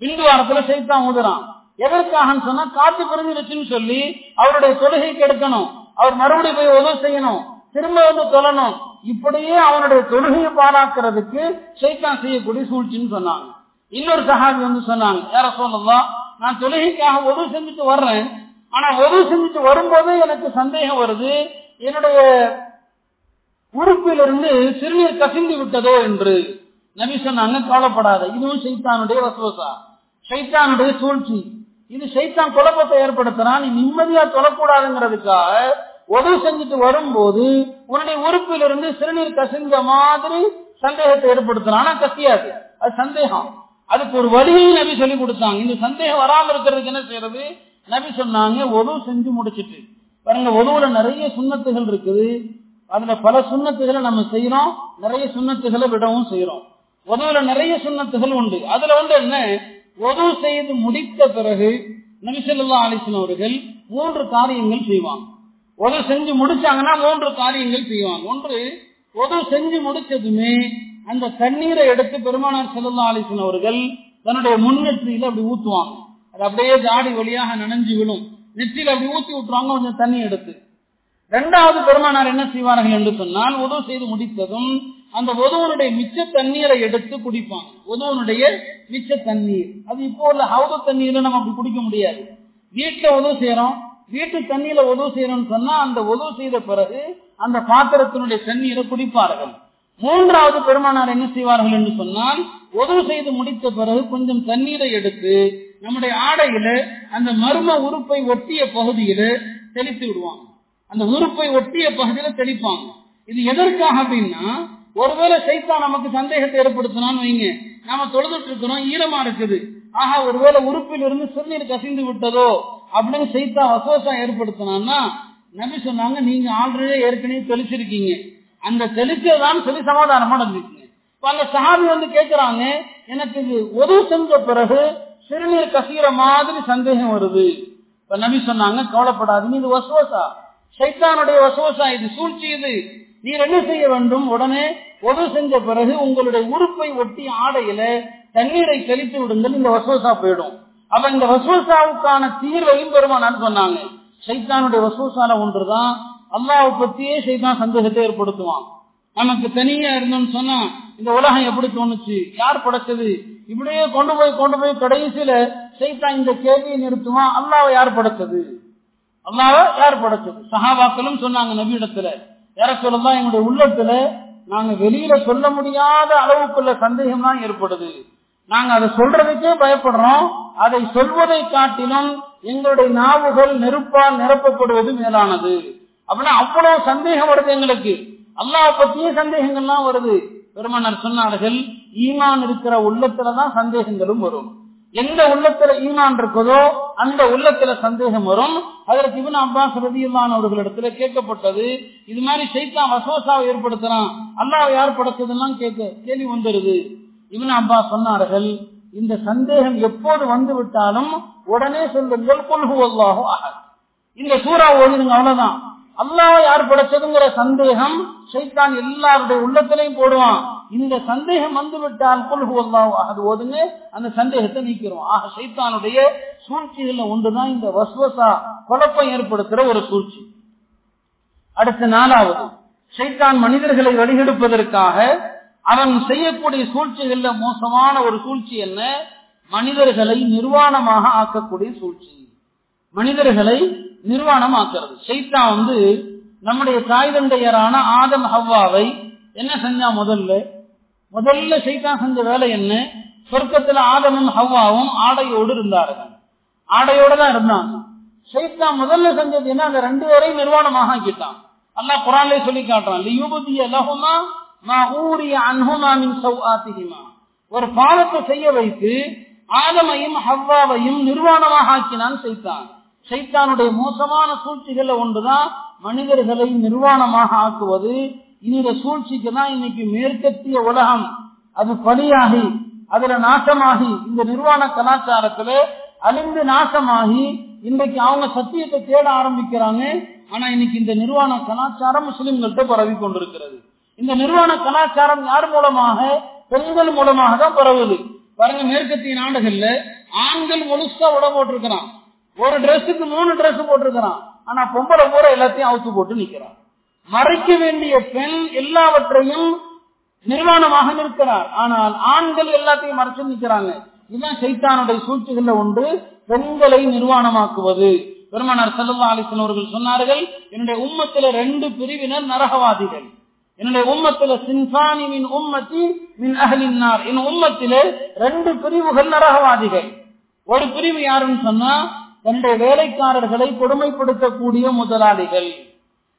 பின்துவாரத்துல சைத்தான் ஊதுறான். எதற்காக சொன்னா காத்து பிரிஞ்சிருச்சுன்னு சொல்லி அவருடைய தொழுகைக்கு எடுக்கணும். அவர் மறுபடியும் போய் உதவி செய்யணும். திரும்ப வந்து தொழணும் இப்படியே அவனுடைய தொழுகையை பாராக்கிறதுக்கு சைத்தான் செய்யக்கூடிய சூழ்ச்சின்னு சொன்னாங்க. இன்னொரு சகாபி வந்து சொன்னாங்க யார சொல்லலாம் நான் தொழுகைக்காக உதவி செஞ்சுட்டு வர்றேன். ஆனா உதவி செஞ்சுட்டு வரும்போது எனக்கு சந்தேகம் வருது. என்னுடைய உறுப்பிலிருந்து சிறுநீர் கசிந்து விட்டதோ என்று. நபி சொன்னாங்க கவலைப்படாத இதுவும் சைத்தானுடைய வசவசா. சைத்தானுடைய சூழ்ச்சி. இது சைத்தான் குழப்பத்தை ஏற்படுத்துறான் நீ நிம்மதியா தொழக்கூடாதுங்கிறதுக்காக உதவி செஞ்சுட்டு வரும்போது உன்னுடைய உறுப்பிலிருந்து சிறுநீர் கசிந்த மாதிரி சந்தேகத்தை ஏற்படுத்துறான் ஆனா கசியாது. அது சந்தேகம். அதுக்கு ஒரு வழியை நபி சொல்லி கொடுத்தாங்க. இந்த சந்தேகம் வராம இருக்கிறதுக்கு என்ன செய்யறது? நபி சொன்னாங்க உதவு செஞ்சு முடிச்சிட்டு. பாருங்க உதவுல நிறைய சுண்ணத்துகள் இருக்குது. அதுல பல சுண்ணத்துகளை நம்ம செய்யறோம். நிறைய சுண்ணத்துகளை விடவும் செய்யறோம். உதவுல நிறைய சுண்ணத்துகள் உண்டு. அதுல வந்து என்ன? ஒது செய்து முடித்த பிறகு நபிசல்லா அலிஸ்லாம் அவர்கள் மூன்று காரியங்கள் செய்வாங்க. ஒது செஞ்சு முடிச்சாங்கன்னா மூன்று காரியங்கள் செய்வாங்க. ஒன்று ஒது செஞ்சு முடிச்சதுமே அந்த தண்ணீரை எடுத்து பெருமானார் செல்லல்லா அலிஸ்லாம் அவர்கள் தன்னுடைய முன்னெற்றியில அப்படி ஊத்துவாங்க. அது அப்படியே ஜாடி வழியாக நனைஞ்சு விழும். நெற்றியில் அப்படி ஊத்தி விட்டுருவாங்க கொஞ்சம் தண்ணி எடுத்து. இரண்டாவது பெருமானார் என்ன செய்வார்கள் என்று சொன்னால் உதவு செய்து முடித்ததும் அந்த உதவனுடைய மிச்ச தண்ணீரை எடுத்து குடிப்பாங்க உதவனுடைய மிச்ச தண்ணீர். அது இப்போ உள்ள ஹவுத தண்ணீர்ல நம்ம அப்படி குடிக்க முடியாது. வீட்டுல உதவு செய்யறோம். வீட்டு தண்ணீர்ல உதவு செய்யறோம்னு சொன்னா அந்த உதவு செய்த பிறகு அந்த பாத்திரத்தினுடைய தண்ணீரை குடிப்பார்கள். மூன்றாவது பெருமானார் என்ன செய்வார்கள் என்று சொன்னால் உதவு செய்து முடித்த பிறகு கொஞ்சம் தண்ணீரை எடுத்து நம்முடைய ஆடையில அந்த மர்ம உறுப்பை ஒட்டிய பகுதியில தெளித்து விடுவாங்க. அந்த உறுப்பை ஒட்டிய பகுதியில தெளிப்பாங்க. இது எதற்காக அப்படின்னா ஒருவேளை சைத்தா நமக்கு சந்தேகத்தை ஏற்படுத்தினான்னு வைங்க. நாம தொழுதுட்டு இருக்கிறோம் ஈரமா இருக்குது. ஆஹா ஒருவேளை உறுப்பில் இருந்து சிறுநீர் கசிந்து விட்டதோ அப்படின்னு சைத்தா வசோசா ஏற்படுத்தினான்னா நபி சொன்னாங்க நீங்க ஆல்ரெடி ஏற்கனவே தெளிச்சிருக்கீங்க. அந்த தெளிச்சதான் சொல்லி சமாதானமா நடந்துருக்கீங்க இப்ப அந்த சஹாபி வந்து கேட்கிறாங்க எனக்கு இது உதவு செஞ்ச பிறகு சிறுநீர் கசிகிற மாதிரி சந்தேகம் வருது. இப்ப நபி சொன்னாங்க கவலைப்படாதீங்க இது வசோசா சைத்தானுடைய வசுவசா இது சூழ்ச்சி இது. நீர் என்ன செய்ய வேண்டும்? உடனே உதவு செஞ்ச பிறகு உங்களுடைய உறுப்பை ஒட்டி ஆடையில தண்ணீரை தெளித்து விடுங்கள் இந்த வசோசா போயிடும். அப்ப இந்த வசோசாவுக்கான தீர்வையும் பெருமானான்னு சொன்னாங்க? சைத்தானுடைய வசோசால ஒன்றுதான். அல்லாவை பத்தியே சைத்தான் சந்தேகத்தை ஏற்படுத்துவான். நமக்கு தனியா இருந்தோம்னு சொன்னா இந்த உலகம் எப்படி தோணுச்சு? யார் படைச்சது? இப்படியே கொண்டு போய் கொண்டு போய் கடைசியில சைத்தான் இந்த கேள்வியை நிறுத்துவான். அல்லாவை யார் படைச்சது? அல்லாவை யார் படைச்சது? சஹாபாக்களும் சொன்னாங்க நபியிடத்துல. யார எங்களுடைய உள்ளத்துல நாங்க வெளியில சொல்ல முடியாத அளவுக்குள்ள சந்தேகம் தான் ஏற்படுது. நாங்க அதை சொல்றதுக்கே பயப்படுறோம். அதை சொல்வதை காட்டிலும் எங்களுடைய நாவுகள் நெருப்பால் நிரப்பப்படுவது மேலானது. அப்படின்னா அவ்வளவு சந்தேகம் வருது எங்களுக்கு. அல்லாஹ் பத்தியே சந்தேகங்கள்லாம் வருது. பெருமன்னர் சொன்னார்கள் ஈமான் இருக்கிற உள்ளத்துலதான் சந்தேகங்களும் வரும். எந்த உள்ளத்துல ஈமான் இருக்குதோ அந்த உள்ளத்துல சந்தேகம் வரும். அதற்கு இவன் அப்பாஸ் ரதியுல்லான் அவர்களிடத்துல கேட்கப்பட்டது இது மாதிரி சைத்தான் வசோசாவை ஏற்படுத்துறான் அல்லாஹ் யார் படைச்சதெல்லாம் கேட்க கேள்வி வந்துருது. இவன் அப்பா சொன்னார்கள் இந்த சந்தேகம் எப்போது வந்து விட்டாலும் உடனே சொல்லுங்கள் கொள்கு இந்த சூறா ஓடுங்க அவ்வளவுதான். அல்லாஹ் யார் படைச்சதுங்கிற சந்தேகம் சைத்தான் எல்லாருடைய உள்ளத்திலையும் போடுவான். இந்த சந்தேகம் வந்து விட்டால் அது ஓதுங்க அந்த சந்தேகத்தை நீக்கிறோம் ஆக சைத்தானுடைய சூழ்ச்சிகள்ல ஒன்றுதான் இந்த வஸ்வசா குழப்பம் ஏற்படுத்துற ஒரு சூழ்ச்சி. அடுத்த நாலாவது சைத்தான் மனிதர்களை வழிகெடுப்பதற்காக அவன் செய்யக்கூடிய சூழ்ச்சிகள்ல மோசமான ஒரு சூழ்ச்சி என்ன? மனிதர்களை நிர்வாணமாக ஆக்கக்கூடிய சூழ்ச்சி. மனிதர்களை நிர்வாணம் ஆக்கிறது சைத்தா வந்து நம்முடைய தாய் தந்தையரான ஆதம் ஹவ்வாவை என்ன செஞ்சா முதல்ல? முதல்ல சைத்தா செஞ்ச வேலை என்ன? சொர்க்கத்துல ஆதமும் ஹவ்வாவும் ஆடையோடு இருந்தார்கள். ஆடையோட தான் இருந்தாங்க. சைத்தா முதல்ல செஞ்சது என்ன? அந்த ரெண்டு பேரையும் நிர்வாணமாக ஆக்கிட்டான். அல்லாஹ் குரான்ல சொல்லி காட்டுறான். லியுபதிய லஹுமா மா ஊரிய அன்ஹுமா மின் சௌஆத்திஹிமா. ஒரு பாவத்தை செய்ய வைத்து ஆதமையும் ஹவ்வாவையும் நிர்வாணமாக ஆக்கினான் சைத்தான். சைத்தானுடைய மோசமான சூழ்ச்சிகள்ல ஒன்றுதான் மனிதர்களை நிர்வாணமாக ஆக்குவது. இந்த சூழ்ச்சிக்கு தான் இன்னைக்கு மேற்கத்திய உலகம். அது பலியாகி அதுல நாசமாகி இந்த நிர்வாண கலாச்சாரத்துல அழிந்து நாசமாகி இன்றைக்கு அவங்க சத்தியத்தை தேட ஆரம்பிக்கிறாங்க. ஆனா இன்னைக்கு இந்த நிர்வாண கலாச்சாரம் முஸ்லிம்கள்ட்ட பரவி கொண்டிருக்கிறது. இந்த நிர்வாண கலாச்சாரம் யார் மூலமாக? பெண்கள் மூலமாக தான் பரவுது. பாருங்க மேற்கத்திய நாடுகள்ல ஆண்கள் முழுசா உட போட்டிருக்கிறான் ஒரு டிரெஸ்ஸுக்கு மூணு டிரெஸ் போட்டிருக்கிறான். ஆனா பொம்பளை பூரா எல்லாத்தையும் அவுத்து போட்டு நிக்கிறான். மறைக்க வேண்டிய பெண் எல்லாவற்றையும் நிர்வாணமாக நிற்கிறார். ஆனால் ஆண்கள் எல்லாத்தையும் மறைச்சு நிற்கிறாங்க இதுதான் சைத்தானுடைய சூழ்ச்சிகள்ல ஒன்று. பெண்களை நிர்வாணமாக்குவது. பெருமானார் செல்லல்லா அலிசன் அவர்கள் சொன்னார்கள் என்னுடைய உம்மத்தில ரெண்டு பிரிவினர் நரகவாதிகள். என்னுடைய உம்மத்தில சின்சானி மின் உம்மத்தி மின் அகலினார் என் உம்மத்தில ரெண்டு பிரிவுகள் நரகவாதிகள். ஒரு பிரிவு யாருன்னு சொன்னா தன்னுடைய வேலைக்காரர்களை கொடுமைப்படுத்தக்கூடிய முதலாளிகள்.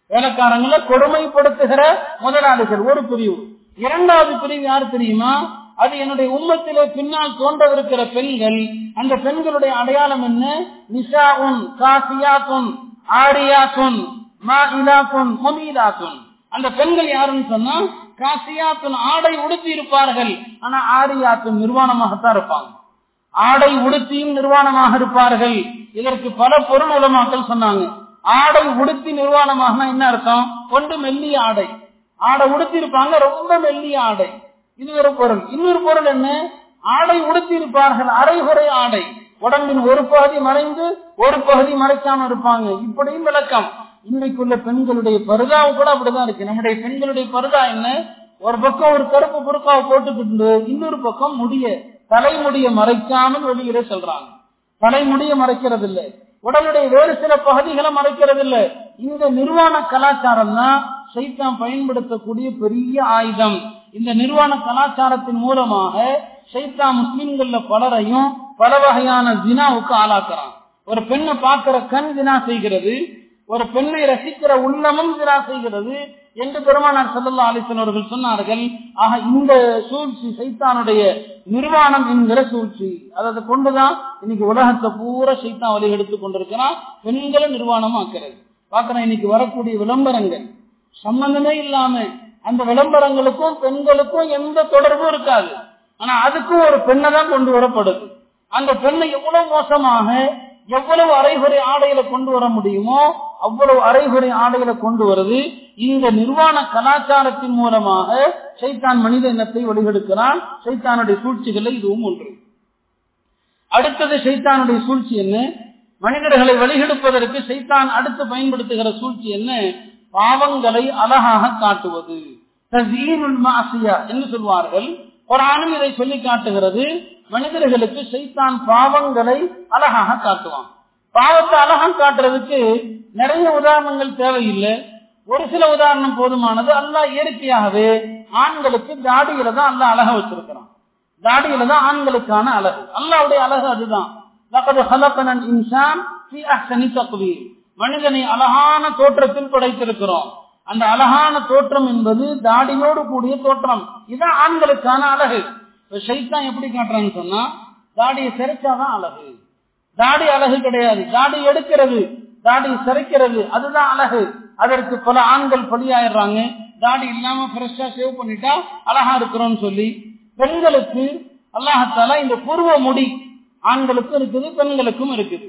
வேலைக்காரங்களை கொடுமைப்படுத்துகிற முதலாளிகள். ஒரு பிரிவு. இரண்டாவது பிரிவு யார் தெரியுமா? அது என்னுடைய உம்மத்திலே பின்னால் தோன்றவிருக்கிற பெண்கள். அந்த பெண்களுடைய அடையாளம் என்ன? நிஷாவுன் காசியாத்துன் ஆரியாத்துன் மாஇலாத்துன் முமீலாத்துன். அந்த பெண்கள் யாருன்னு சொன்னா காசியாத்துன் ஆடை உடுத்தி இருப்பார்கள். ஆனா ஆரியாத்துன் நிர்வாணமாகத்தான் இருப்பாங்க. ஆடை உடுத்தியும் நிர்வாணமாக இருப்பார்கள். இதற்கு பல பொருள் உலமாக்கள் சொன்னாங்க. ஆடை உடுத்தி நிர்வாணமாக என்ன அர்த்தம்? ஒன்று மெல்லிய ஆடை. ஆடை உடுத்தி இருப்பாங்க ரொம்ப மெல்லிய ஆடை. இது ஒரு பொருள். இன்னொரு பொருள் என்ன? ஆடை உடுத்தி இருப்பார்கள் அரைகுறை ஆடை. உடம்பின் ஒரு பகுதி மறைந்து ஒரு பகுதி மறைக்காம இருப்பாங்க. இப்படியும் விளக்கம். இன்னைக்குள்ள பெண்களுடைய பருதாவும் கூட அப்படிதான் இருக்கு. நம்முடைய பெண்களுடைய பருதா என்ன? ஒரு பக்கம் ஒரு கருப்பு புருக்காவை போட்டுக்கிட்டு இன்னொரு பக்கம் முடிய. தலைமுடிய மறைக்காமல் வெளியிட சொல்றாங்க. தலைமுடிய மறைக்கிறது இல்லை உடலுடைய வேறு சில பகுதிகளை மறைக்கிறது இல்லை இந்த நிர்வாண கலாச்சாரம் தான் சைத்தான் பயன்படுத்தக்கூடிய பெரிய ஆயுதம். இந்த நிர்வாண கலாச்சாரத்தின் மூலமாக சைத்தா முஸ்லிம்கள்ல பலரையும் பல வகையான தினாவுக்கு ஆளாக்குறான். ஒரு பெண்ணை பார்க்கிற கண் தினா செய்கிறது. ஒரு பெண்ணை ரசிக்கிற உள்ளமும் தினா செய்கிறது. என்று பெருமானார் சல்லா அலிசன் அவர்கள் சொன்னார்கள் ஆக இந்த சூழ்ச்சி சைத்தானுடைய நிர்வாணம் என்கிற சூழ்ச்சி. அதை கொண்டுதான் இன்னைக்கு உலகத்தை பூரா சைத்தான் வழி எடுத்து கொண்டிருக்கிறான் பெண்களை நிர்வாணம் ஆக்கிறது பாக்குறேன் இன்னைக்கு வரக்கூடிய விளம்பரங்கள். சம்பந்தமே இல்லாம அந்த விளம்பரங்களுக்கும் பெண்களுக்கும் எந்த தொடர்பும் இருக்காது. ஆனா அதுக்கும் ஒரு பெண்ணை தான் கொண்டு வரப்படுது. அந்த பெண்ணை எவ்வளவு மோசமாக எவ்வளவு அரைகுறை ஆடையில கொண்டு வர முடியுமோ அவ்வளவு அரைகுறை ஆடைகளை கொண்டு வருது. இந்த நிர்வாண கலாச்சாரத்தின் மூலமாக சைத்தான் மனித இனத்தை வழிகெடுக்கிறான். சைத்தானுடைய சூழ்ச்சிகளை இதுவும் ஒன்று. அடுத்தது சைத்தானுடைய சூழ்ச்சி என்ன? மனிதர்களை வழிகெடுப்பதற்கு சைத்தான் அடுத்து பயன்படுத்துகிற சூழ்ச்சி என்ன? பாவங்களை அழகாக காட்டுவது. என்று சொல்வார்கள். குரானும் இதை சொல்லி காட்டுகிறது. மனிதர்களுக்கு சைத்தான் பாவங்களை அழகாக காட்டுவான். பாவத்தை அழகம் காட்டுறதுக்கு நிறைய உதாரணங்கள் தேவையில்லை. ஒரு சில உதாரணம் போதுமானது. அல்லா இயற்கையாகவே ஆண்களுக்கு தாடியில தான் அல்ல அழக வச்சிருக்கிறான். தாடியில தான் ஆண்களுக்கான அழகு. அல்லாவுடைய அழகு அதுதான். மனிதனை அழகான தோற்றத்தில் படைத்திருக்கிறோம். அந்த அழகான தோற்றம் என்பது தாடியோடு கூடிய தோற்றம். இதுதான் ஆண்களுக்கான அழகு. சைத்தான் எப்படி காட்டுறான்னு சொன்னா தாடியை சிறைச்சாதான் அழகு. தாடி அழகு கிடையாது. தாடி எடுக்கிறது தாடி சிறைக்கிறது அதுதான் அழகு. அதற்கு பல ஆண்கள் பலியாயிடுறாங்க. தாடி இல்லாம ஃப்ரெஷ்ஷா சேவ் பண்ணிட்டா அழகா இருக்கிறோம்னு சொல்லி பெண்களுக்கு அல்லாஹத்தால இந்த பூர்வ முடி ஆண்களுக்கும் இருக்குது பெண்களுக்கும் இருக்குது.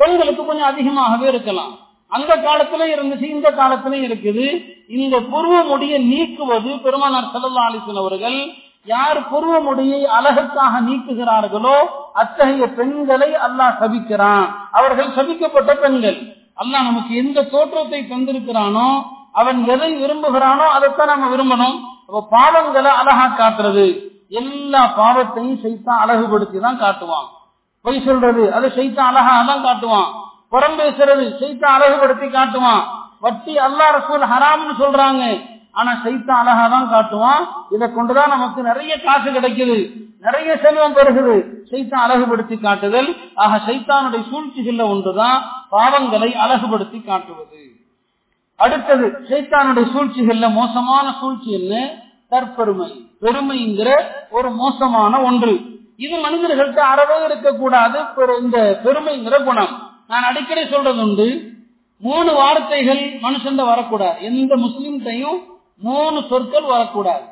பெண்களுக்கு கொஞ்சம் அதிகமாகவே இருக்கலாம். அந்த காலத்துல இருந்துச்சு இந்த காலத்திலும் இருக்குது. இந்த புருவ முடியை நீக்குவது பெருமானார் செல்லல்லா அலிசன் அவர்கள் யார் புருவ முடியை அழகுக்காக நீக்குகிறார்களோ அத்தகைய பெண்களை அல்லாஹ் சபிக்கிறான். அவர்கள் சபிக்கப்பட்ட பெண்கள். அல்லாஹ் நமக்கு எந்த தோற்றத்தை தந்திருக்கிறானோ அவன் எதை விரும்புகிறானோ அதைத்தான் நம்ம விரும்பணும். பாவங்களை அழகா காட்டுறது. எல்லா பாவத்தையும் சைத்தான் அழகுபடுத்தி தான் காட்டுவான். பொய் சொல்றது அதை சைத்தான் அழகா தான் காட்டுவான். புறம் பேசுறது சைத்தான் அழகுபடுத்தி காட்டுவான். வட்டி அல்லா ரசூல் ஹராம்னு சொல்றாங்க. ஆனா சைத்தான் அழகா தான் காட்டுவான். இதை கொண்டுதான் நமக்கு நிறைய காசு கிடைக்குது. நிறைய செல்வம் பெறுகிறது சைத்தான் அழகுபடுத்தி காட்டுதல். ஆக சைத்தானுடைய சூழ்ச்சிகள்ல ஒன்றுதான் பாவங்களை அழகுபடுத்தி காட்டுவது. அடுத்தது சைத்தானுடைய சூழ்ச்சிகள்ல மோசமான சூழ்ச்சி என்ன? தற்பெருமை பெருமைங்கிற ஒரு மோசமான ஒன்று. இது மனிதர்கள்ட்ட அறவே இருக்கக்கூடாது. இந்த பெருமைங்கிற குணம். நான் அடிக்கடி சொல்றது உண்டு மூணு வார்த்தைகள் மனுஷன் வரக்கூடாது. எந்த முஸ்லிம்கிட்டையும் மூணு சொற்கள் வரக்கூடாது.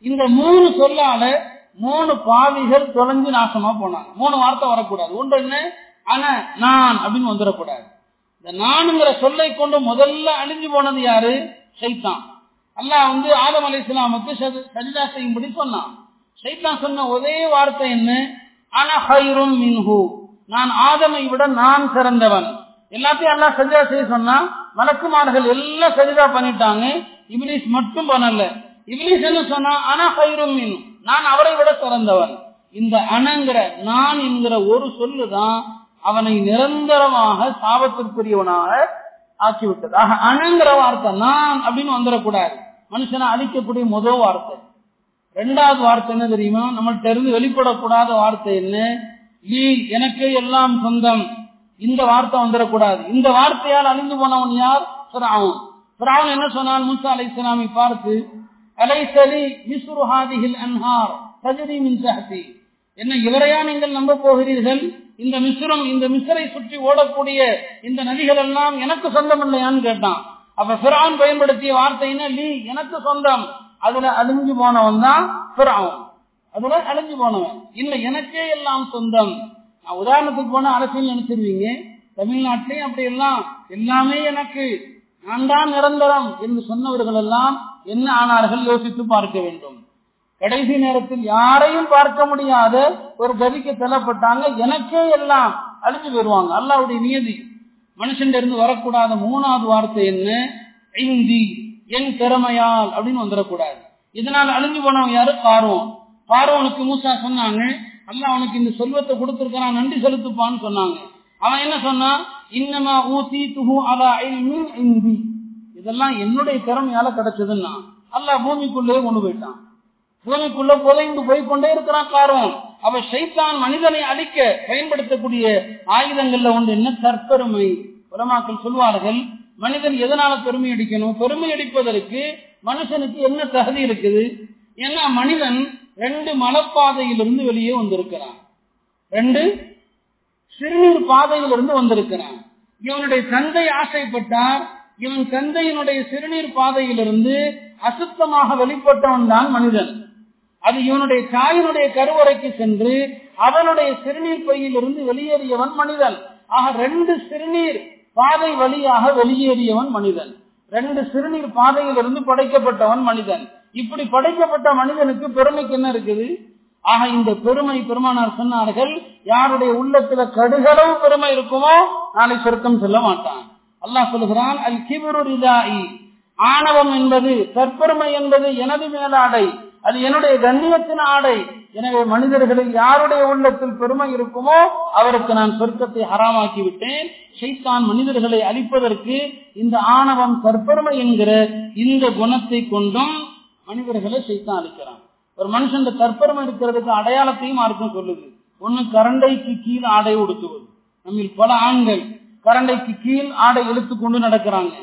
இந்த மூணு சொல்லால மூணு பாவிகள் தொலைஞ்சு நாசமா போனாங்க. மூணு வார்த்தை வரக்கூடாது. ஒன்று என்ன? ஆனா நான் அப்படின்னு வந்துடக்கூடாது. இந்த நானுங்கிற சொல்லை கொண்டு முதல்ல அழிஞ்சு போனது யாரு? சைத்தான். அல்லாஹ் வந்து ஆதம் அலி இஸ்லாமுக்கு சஜிதா செய்யும்படி சொன்னான். சைத்தான் சொன்ன ஒரே வார்த்தை என்ன? ஆனா ஹைரும் மின்ஹூ. நான் ஆதமை விட நான் சிறந்தவன். எல்லாத்தையும் எல்லாம் சஜிதா செய்ய சொன்னா மலக்குமார்கள் எல்லாம் சரிதா பண்ணிட்டாங்க. இபிலிஸ் மட்டும் பண்ணல. இபிலிஸ் என்ன சொன்னா ஆனா ஹைரும் மின். நான் அவரை விட சிறந்தவன். இந்த அணங்கிற நான் என்கிற ஒரு சொல்லுதான் அவனை நிரந்தரமாக சாபத்திற்குரியவனாக ஆக்கிவிட்டது. ஆக அணங்கிற வார்த்தை நான் அப்படின்னு வந்துடக்கூடாது. மனுஷனை அழிக்கக்கூடிய முதல் வார்த்தை. ரெண்டாவது வார்த்தை என்ன தெரியுமா? நம்மள்ட்ட இருந்து வெளிப்படக்கூடாத வார்த்தை என்ன? நீ எனக்கே எல்லாம் சொந்தம். இந்த வார்த்தை வந்துடக்கூடாது இந்த வார்த்தையால் அழிந்து போனவன் யார்? பிராவன் பிராவன் என்ன சொன்னான்? முசா அலை இஸ்லாமை பார்த்து அலைசலி மிஸ்ரு ஹாதிஹில் அன்ஹார் தஜரி மின் என்ன இவரையா நீங்கள் நம்ப போகிறீர்கள்? இந்த மிஸ்ரம் இந்த மிஸ்ரை சுற்றி ஓடக்கூடிய இந்த நதிகள் எல்லாம் எனக்கு சொந்தம் இல்லையான்னு கேட்டான். அப்ப பிரான் பயன்படுத்திய வார்த்தைன்னா லீ எனக்கு சொந்தம். அதுல அழிஞ்சு போனவன் தான் பிரான் அதுல அழிஞ்சு போனவன். இல்ல எனக்கே எல்லாம் சொந்தம். உதாரணத்துக்கு போன அரசியல் நினைச்சிருவீங்க. தமிழ்நாட்டிலே அப்படி எல்லாம் எல்லாமே எனக்கு நான் தான் நிரந்தரம் என்று சொன்னவர்கள் எல்லாம் என்ன ஆனார்கள் யோசித்து பார்க்க வேண்டும். கடைசி நேரத்தில் யாரையும் பார்க்க முடியாத ஒரு கதிக்கு தள்ளப்பட்டாங்க. எனக்கே எல்லாம் அழிஞ்சு போயிருவாங்க. அல்லாவுடைய நியதி. மனுஷன் இருந்து வரக்கூடாத மூணாவது வார்த்தை என்ன? இந்தி என் திறமையால் அப்படின்னு வந்துடக்கூடாது. இதனால் அழிஞ்சு போனவன் யாரு? பார்வோம் காரோனுக்கு மூசா சொன்னாங்க அல்லா அவனுக்கு இந்த செல்வத்தை கொடுத்திருக்கிறான் நன்றி செலுத்துப்பான்னு சொன்னாங்க. அவன் என்ன சொன்னான்? இன்னமா ஊசி துஹு அலா இல்மின் இந்தி. இதெல்லாம் என்னுடைய திறமையால கிடைச்சதுன்னா அல்லாஹ் பூமிக்குள்ளே கொண்டு போயிட்டான். பூமிக்குள்ள புதைந்து போய் கொண்டே இருக்கிறான் காரம் அவ சைத்தான் மனிதனை அழிக்க பயன்படுத்தக்கூடிய ஆயுதங்கள்ல ஒன்று என்ன? தற்பெருமை உலமாக்கள் சொல்வார்கள் மனிதன் எதனால பெருமை அடிக்கணும்? பெருமை அடிப்பதற்கு மனுஷனுக்கு என்ன தகுதி இருக்குது? ஏன்னா மனிதன் ரெண்டு மலப்பாதையிலிருந்து வெளியே வந்திருக்கிறான். ரெண்டு சிறுநீர் பாதையிலிருந்து வந்திருக்கிறான். இவனுடைய தந்தை ஆசைப்பட்டார். இவன் தந்தையினுடைய சிறுநீர் பாதையிலிருந்து அசுத்தமாக வெளிப்பட்டவன் தான் மனிதன். அது இவனுடைய தாயினுடைய கருவறைக்கு சென்று அவனுடைய சிறுநீர் பையிலிருந்து வெளியேறியவன் மனிதன். ஆக ரெண்டு சிறுநீர் பாதை வழியாக வெளியேறியவன் மனிதன். ரெண்டு சிறுநீர் பாதையிலிருந்து படைக்கப்பட்டவன் மனிதன். இப்படி படைக்கப்பட்ட மனிதனுக்கு பெருமைக்கு என்ன இருக்குது? ஆக இந்த பெருமை பெருமானார் சொன்னார்கள் யாருடைய உள்ளத்துல கடுகளவு பெருமை இருக்குமோ நாளை சொர்க்கம் சொல்ல மாட்டான். அல்லாஹ் சொல்லுகிறான் அல் கிபுருதாயி ஆணவம் என்பது தற்பெருமை என்பது எனது மேலாடை அது என்னுடைய கண்ணியத்தின் ஆடை. எனவே மனிதர்களில் யாருடைய உள்ளத்தில் பெருமை இருக்குமோ அவருக்கு நான் சொர்க்கத்தை ஹராமாக்கி விட்டேன். ஷைத்தான் மனிதர்களை அழிப்பதற்கு இந்த ஆணவம் தற்பெருமை என்கிற இந்த குணத்தை கொண்டும் மனிதர்களை ஷைத்தான் அழிக்கிறான். ஒரு மனுஷன் தற்பரம் இருக்கிறதுக்கு அடையாளத்தையும் மார்க்கம் சொல்லுது. ஒண்ணு கரண்டைக்கு கீழ் ஆடை உடுத்துவது. நம்ம பல ஆண்கள் கரண்டைக்கு கீழ் ஆடை இழுத்துக்கொண்டு நடக்கிறாங்க.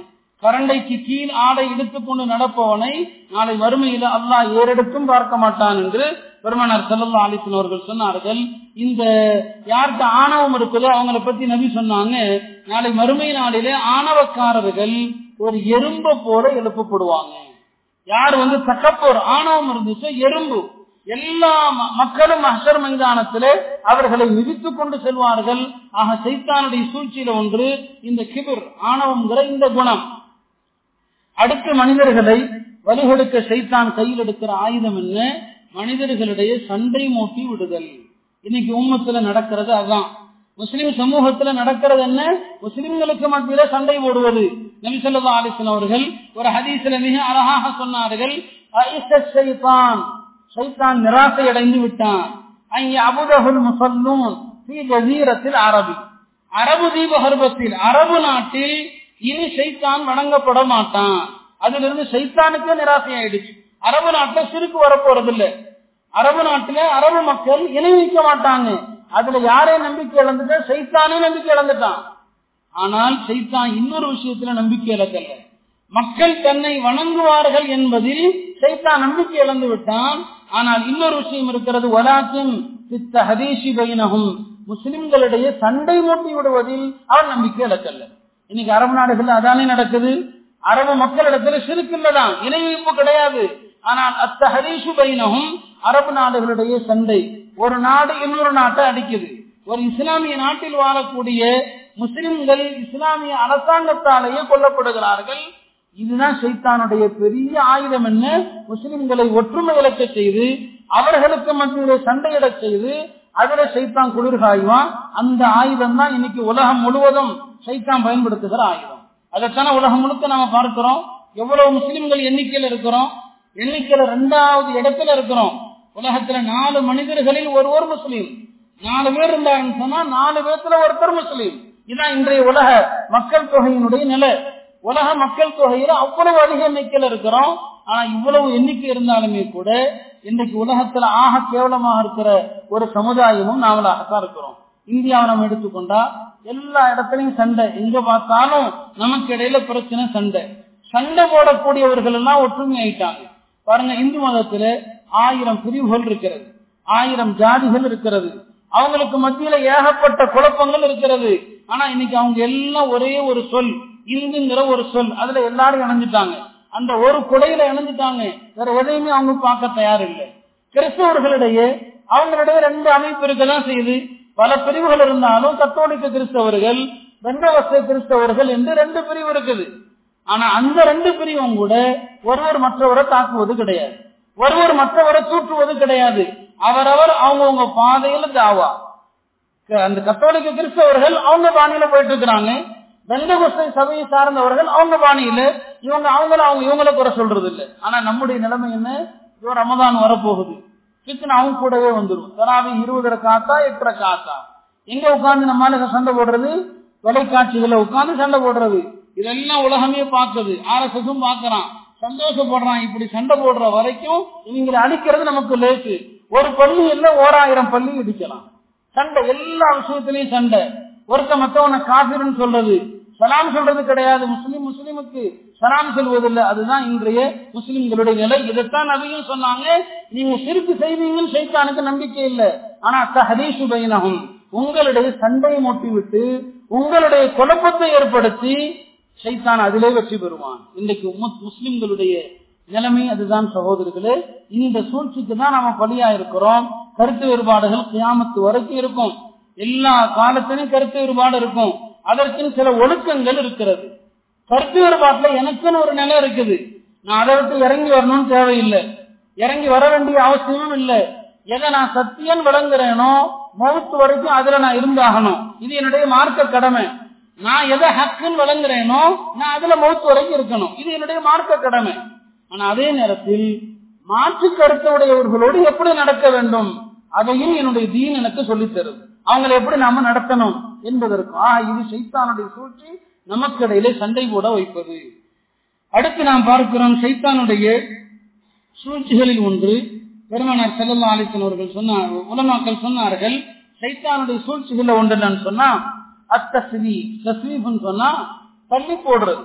கரண்டைக்கு கீழ் ஆடை இழுத்துக்கொண்டு நடப்பவனை நாளை வறுமையில அல்லாஹ் ஏறெடுத்தும் பார்க்க மாட்டான் என்று பெருமனார் செல்லல்லா அலிசன் அவர்கள் சொன்னார்கள். இந்த யாருக்கு ஆணவம் இருக்குதோ அவங்கள பத்தி நபி சொன்னாங்க. நாளை மறுமை நாளிலே ஆணவக்காரர்கள் ஒரு எறும்ப போல எழுப்பப்படுவாங்க. யார் வந்து தக்கப்போர் ஆணவம் இருந்துச்சோ எறும்பு. எல்லா மக்களும் அசர் மைதானத்திலே அவர்களை மிதித்துக் கொண்டு செல்வார்கள். ஆக சைத்தானுடைய சூழ்ச்சியில ஒன்று இந்த கிபிர் ஆணவம்ங்கிற இந்த குணம். அடுத்த மனிதர்களை வலுகெடுக்க சைத்தான் கையில் எடுக்கிற ஆயுதம் என்ன? மனிதர்களிடையே சண்டை மூட்டி விடுதல். இன்னைக்கு உம்மத்துல நடக்கிறது அதான். முஸ்லிம் சமூகத்துல நடக்கிறது என்ன? முஸ்லிம்களுக்கு மத்தியில சண்டை போடுவது. நபிசல்லா அலிஸ்லாம் அவர்கள் ஒரு ஹதீஸ்ல மிக அழகாக சொன்னார்கள் சைத்தான் நிராசை அடைந்து விட்டான். அங்கே அபுதகுல் முசல்லூன் ஜசீரத்தில் அரபி. அரபு தீபகர்பத்தில் அரபு நாட்டில் இனி சைத்தான் வணங்கப்பட மாட்டான். அதுல இருந்து சைத்தானுக்கே நிராசை ஆயிடுச்சு அரபு நாட்டுல சிறுக்கு வரப்போறது இல்ல அரபு நாட்டுல அரபு மக்கள் இணை வைக்க மாட்டாங்க. அதுல யாரே நம்பிக்கை இழந்துட்டா சைத்தானே நம்பிக்கை இழந்துட்டான். ஆனால் சைத்தான் இன்னொரு விஷயத்துல நம்பிக்கை இழக்கல. மக்கள் தன்னை வணங்குவார்கள் என்பதில் சைத்தான் நம்பிக்கை இழந்து விட்டான். ஆனால் இன்னொரு விஷயம் இருக்கிறது வலாக்கின் சித்த ஹதீஷி பைனகும் முஸ்லிம்களிடையே சண்டை மூட்டி விடுவதில் அவன் நம்பிக்கை இழக்கல்ல இன்னைக்கு அரபு நாடுகள் அதானே நடக்குது? அரபு மக்களிடத்துல சிறுக்கில்லதான் இணை வைப்பு கிடையாது. ஆனால் அத்த ஹரீஷு பைனகும் அரபு நாடுகளிடையே சண்டை. ஒரு நாடு இன்னொரு நாட்டை அடிக்குது. ஒரு இஸ்லாமிய நாட்டில் வாழக்கூடிய முஸ்லிம்கள் இஸ்லாமிய அரசாங்கத்தாலேயே கொல்லப்படுகிறார்கள். இதுதான் சைத்தானுடைய பெரிய ஆயுதம் என்ன? முஸ்லிம்களை ஒற்றுமை இழக்க செய்து அவர்களுக்கு மத்தியில சண்டையிட செய்து அதுல சைத்தான் குளிர்காய்வான் அந்த ஆயுதம் தான் இன்னைக்கு உலகம் முழுவதும் சைத்தான் பயன்படுத்துகிற ஆயுதம். அதைத்தானே உலகம் முழுக்க நாம பார்க்கிறோம். எவ்வளவு முஸ்லிம்கள் எண்ணிக்கையில் இருக்கிறோம். எண்ணிக்கையில ரெண்டாவது இடத்துல இருக்கிறோம். உலகத்துல நாலு மனிதர்களில் ஒருவர் முஸ்லீம். நாலு பேர் இருந்தாருன்னு சொன்னா நாலு பேர்த்துல ஒருத்தர் முஸ்லீம். இதான் இன்றைய உலக மக்கள் தொகையினுடைய நிலை. உலக மக்கள் தொகையில அவ்வளவு அதிக எண்ணிக்கையில் இருக்கிறோம். ஆனா இவ்வளவு எண்ணிக்கை இருந்தாலுமே கூட இன்றைக்கு உலகத்துல ஆக கேவலமாக இருக்கிற ஒரு சமுதாயமும் நாமளாகத்தான் இருக்கிறோம். இந்தியாவை நம்ம எடுத்துக்கொண்டா எல்லா இடத்துலயும் சண்டை. எங்க பார்த்தாலும் நமக்கு இடையில பிரச்சனை சண்டை. சண்டை போடக்கூடியவர்கள் எல்லாம் ஒற்றுமை ஆயிட்டாங்க பாருங்க இந்து மதத்துல ஆயிரம் பிரிவுகள் இருக்கிறது. ஆயிரம் ஜாதிகள் இருக்கிறது. அவங்களுக்கு மத்தியில ஏகப்பட்ட குழப்பங்கள் இருக்கிறது. ஆனா இன்னைக்கு அவங்க எல்லாம் ஒரே ஒரு சொல் இந்துங்கிற ஒரு சொல் அதுல எல்லாரும் இணைஞ்சிட்டாங்க. அந்த ஒரு குடையில இணைஞ்சிட்டாங்க. வேற எதையுமே அவங்க பார்க்க தயார் இல்லை கிறிஸ்தவர்களிடையே அவங்களிடையே ரெண்டு அமைப்பு இருக்கதான் செய்யுது. பல பிரிவுகள் இருந்தாலும் கத்தோலிக்க கிறிஸ்தவர்கள் வெண்டவச கிறிஸ்தவர்கள் என்று ரெண்டு பிரிவு இருக்குது. ஆனா அந்த ரெண்டு பிரிவும் கூட ஒருவர் மற்றவரை தாக்குவது கிடையாது. ஒருவர் மற்றவரை தூற்றுவது கிடையாது. அவரவர் அவங்கவுங்க பாதையில தாவா. அந்த கத்தோலிக்க கிறிஸ்தவர்கள் அவங்க பாணியில போயிட்டு இருக்கிறாங்க பெந்தகுஸ்தை சபையை சார்ந்தவர்கள் அவங்க பாணியில. இவங்க அவங்கள அவங்க இவங்கள குறை சொல்றது இல்லை ஆனா நம்முடைய நிலைமை என்ன? இதோ ரமதான் வரப்போகுது. கிச்சன் அவங்க கூடவே வந்துடும் தராவி இருபதரை காத்தா எட்டரை காத்தா. எங்க உட்கார்ந்து நம்மளால சண்டை போடுறது? தொலைக்காட்சிகளை உட்கார்ந்து சண்டை போடுறது. இதெல்லாம் உலகமே பார்க்குது. ஆர்எஸ்எஸும் பார்க்கறான். சந்தோஷப்படுறான் இப்படி சண்டை போடுற வரைக்கும் இவங்களை அடிக்கிறது நமக்கு லேசு ஒரு பள்ளி இல்ல ஓராயிரம் பள்ளி இடிக்கலாம். சண்டை எல்லா விஷயத்திலையும் சண்டை. ஒருத்த மத்தவனை காபிர்னு சொல்றது. சலாம் சொல்றது கிடையாது. முஸ்லீம் முஸ்லிமுக்கு சலாம் சொல்வதில்லை. அதுதான் இன்றைய முஸ்லிம்களுடைய நிலை. இதைத்தான் நபியும் சொன்னாங்க. நீங்க சிரிப்பு செய்வீங்கன்னு சைத்தானுக்கு நம்பிக்கை இல்லை. ஆனா தஹரீஷு பைனகும் உங்களுடைய சண்டையை மூட்டிவிட்டு உங்களுடைய குழப்பத்தை ஏற்படுத்தி சைத்தான் அதிலே வெற்றி பெறுவான். இன்றைக்கு முஸ்லிம்களுடைய நிலைமை அதுதான் சகோதரர்களே. இந்த சூழ்ச்சிக்கு தான் நாம பலியா இருக்கிறோம் கருத்து வேறுபாடுகள் கியாமத்து வரைக்கும் இருக்கும். எல்லா காலத்திலும் கருத்து வேறுபாடு இருக்கும். அதற்கு சில ஒழுக்கங்கள் இருக்கிறது. கருத்து வேறுபாட்டுல எனக்குன்னு ஒரு நிலை இருக்குது. நான் அதை விட்டு இறங்கி வரணும்னு தேவையில்லை. இறங்கி வர வேண்டிய அவசியமும் இல்லை. எதை நான் சத்தியன் விளங்குறேனோ மௌத்து வரைக்கும் அதுல நான் இருந்தாகணும். இது என்னுடைய மார்க்க கடமை. நான் எதை ஹக்குன்னு விளங்குறேனோ நான் அதுல மௌத்து வரைக்கும் இருக்கணும். இது என்னுடைய மார்க்க கடமை. ஆனா அதே நேரத்தில் மாற்று கருத்துடையவர்களோடு எப்படி நடக்க வேண்டும்? அதையும் என்னுடைய தீன் எனக்கு சொல்லித் தருது அவங்களை எப்படி நாம நடத்தணும் என்பதற்கு ஆ இது சைத்தானுடைய சூழ்ச்சி நமக்கு இடையிலே சண்டை போட வைப்பது. அடுத்து நாம் பார்க்கிறோம் சைத்தானுடைய சூழ்ச்சிகளில் ஒன்று. பெருமனார் செல்லல்லா அலிசன் அவர்கள் சொன்னார் உலமாக்கள் சொன்னார்கள் சைத்தானுடைய சூழ்ச்சிகள் ஒன்று நான் சொன்னா அத்தஸ்வி தஸ்வீப்னு சொன்னா தள்ளி போடுறது.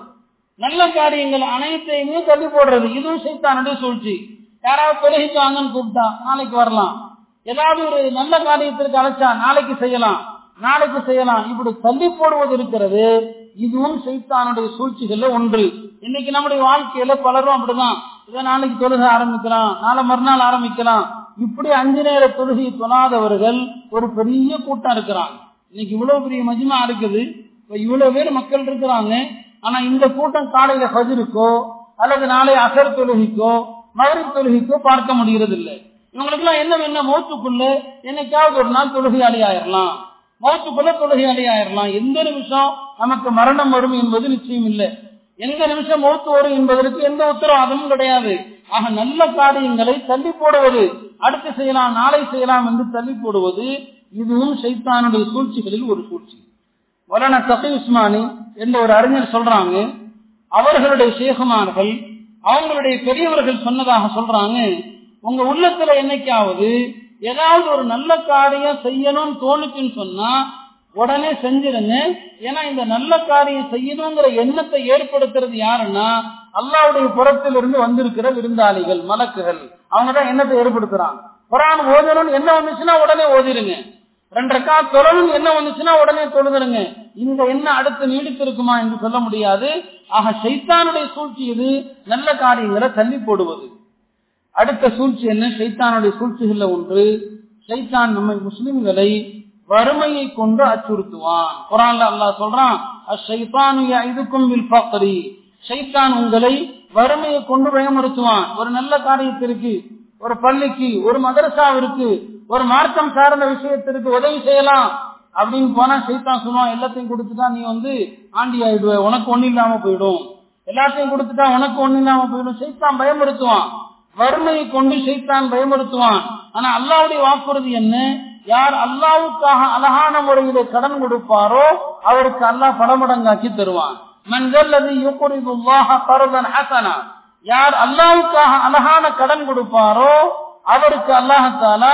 நல்ல காரியங்கள் அனைத்தையுமே தள்ளி போடுறது. இதுவும் சைத்தானுடைய சூழ்ச்சி. யாராவது தொழுகைக்கு கூப்பிட்டா நாளைக்கு வரலாம். ஏதாவது ஒரு நல்ல காரியத்திற்கு அழைச்சா நாளைக்கு செய்யலாம். நாளைக்கு செய்யலாம். இப்படி தள்ளி போடுவது இருக்கிறது. இதுவும் சைத்தானுடைய சூழ்ச்சிகள்ல ஒன்று. இன்னைக்கு நம்முடைய வாழ்க்கையில பலரும் அப்படிதான். இதை நாளைக்கு தொழுக ஆரம்பிக்கலாம். நாளை மறுநாள் ஆரம்பிக்கலாம். இப்படி அஞ்சு நேர தொழுகை தொழாதவர்கள் ஒரு பெரிய கூட்டம் இருக்கிறான் இன்னைக்கு இவ்வளவு பெரிய மஜிமா இருக்குது. இப்ப இவ்வளவு பேர் மக்கள் இருக்கிறாங்க. ஆனா இந்த கூட்டம் காலையில பதிருக்கோ அல்லது நாளை அசர் தொழுகிக்கோ மகரி தொழுகைக்கோ பார்க்க முடிகிறது இல்லை இவங்களுக்கு எல்லாம் என்ன என்ன மௌத்துக்குள்ள என்னைக்காவது ஒரு நாள் தொழுகையாளி ஆயிரலாம். மௌத்துக்குள்ள தொழுகையாளி ஆயிரலாம். எந்த நிமிஷம் நமக்கு மரணம் வரும் என்பது நிச்சயம் இல்லை. எந்த நிமிஷம் மௌத்து வரும் என்பதற்கு எந்த உத்தரவாதமும் கிடையாது. ஆக நல்ல காரியங்களை தள்ளி போடுவது அடுத்து செய்யலாம் நாளை செய்யலாம் என்று தள்ளி போடுவது இதுவும் சைத்தானுடைய சூழ்ச்சிகளில் ஒரு சூழ்ச்சி. மொலானா தகை உஸ்மானி என்ற ஒரு அறிஞர் சொல்றாங்க அவர்களுடைய சேகமார்கள் அவங்களுடைய பெரியவர்கள் சொன்னதாக சொல்றாங்க உங்க உள்ளத்துல என்னைக்காவது ஏதாவது ஒரு நல்ல காரியம் செய்யணும்னு தோணுச்சுன்னு சொன்னா உடனே செஞ்சிருங்க. ஏன்னா இந்த நல்ல காரியம் செய்யணுங்கிற எண்ணத்தை ஏற்படுத்துறது யாருன்னா அல்லாவுடைய புறத்திலிருந்து வந்திருக்கிற விருந்தாளிகள் மலக்குகள். அவங்கதான் எண்ணத்தை ஏற்படுத்துறாங்க. குரான் ஓதணும்னு என்ன வந்துச்சுன்னா உடனே ஓதிருங்க. ரெண்டரைக்கா தொழணும் என்ன வந்துச்சுன்னா உடனே தொழுதுருங்க. இந்த என்ன அடுத்து நீடித்திருக்குமா என்று சொல்ல முடியாது. ஆக சைத்தானுடைய சூழ்ச்சி இது. நல்ல காரியங்களை தள்ளி போடுவது. அடுத்த சூழ்ச்சி என்ன? சைத்தானுடைய சூழ்ச்சிகள்ல ஒன்று சைத்தான் நம்மை முஸ்லிம்களை வறுமையை கொண்டு அச்சுறுத்துவான். குரான்ல அல்லாஹ் சொல்றான் இதுக்கும் சைத்தான் உங்களை வறுமையை கொண்டு பயமுறுத்துவான் ஒரு நல்ல காரியத்திற்கு ஒரு பள்ளிக்கு ஒரு மதரசாவிற்கு ஒரு மார்க்கம் சார்ந்த விஷயத்திற்கு உதவி செய்யலாம். அப்படின்னு போனா சைத்தான் சொல்லுவான் எல்லாத்தையும் கொடுத்துட்டா நீ வந்து ஆண்டி ஆயிடுவ உனக்கு ஒண்ணு இல்லாம போயிடும். எல்லாத்தையும் கொடுத்துட்டா உனக்கு ஒண்ணு இல்லாம போயிடும். சைத்தான் பயமுறுத்துவான். வறுமையை கொண்டு சைத்தான் பயமுறுத்துவான். ஆனா அல்லாவுடைய வாக்குறுதி என்ன? யார் அல்லாவுக்காக அழகான முறையில கடன் கொடுப்பாரோ அவருக்கு அல்லாஹ் படமடங்காக்கி தருவான். மன்சல்லது அது கருதன் ஹசனா. யார் அல்லாவுக்காக அழகான கடன் கொடுப்பாரோ அவருக்கு அல்லாஹால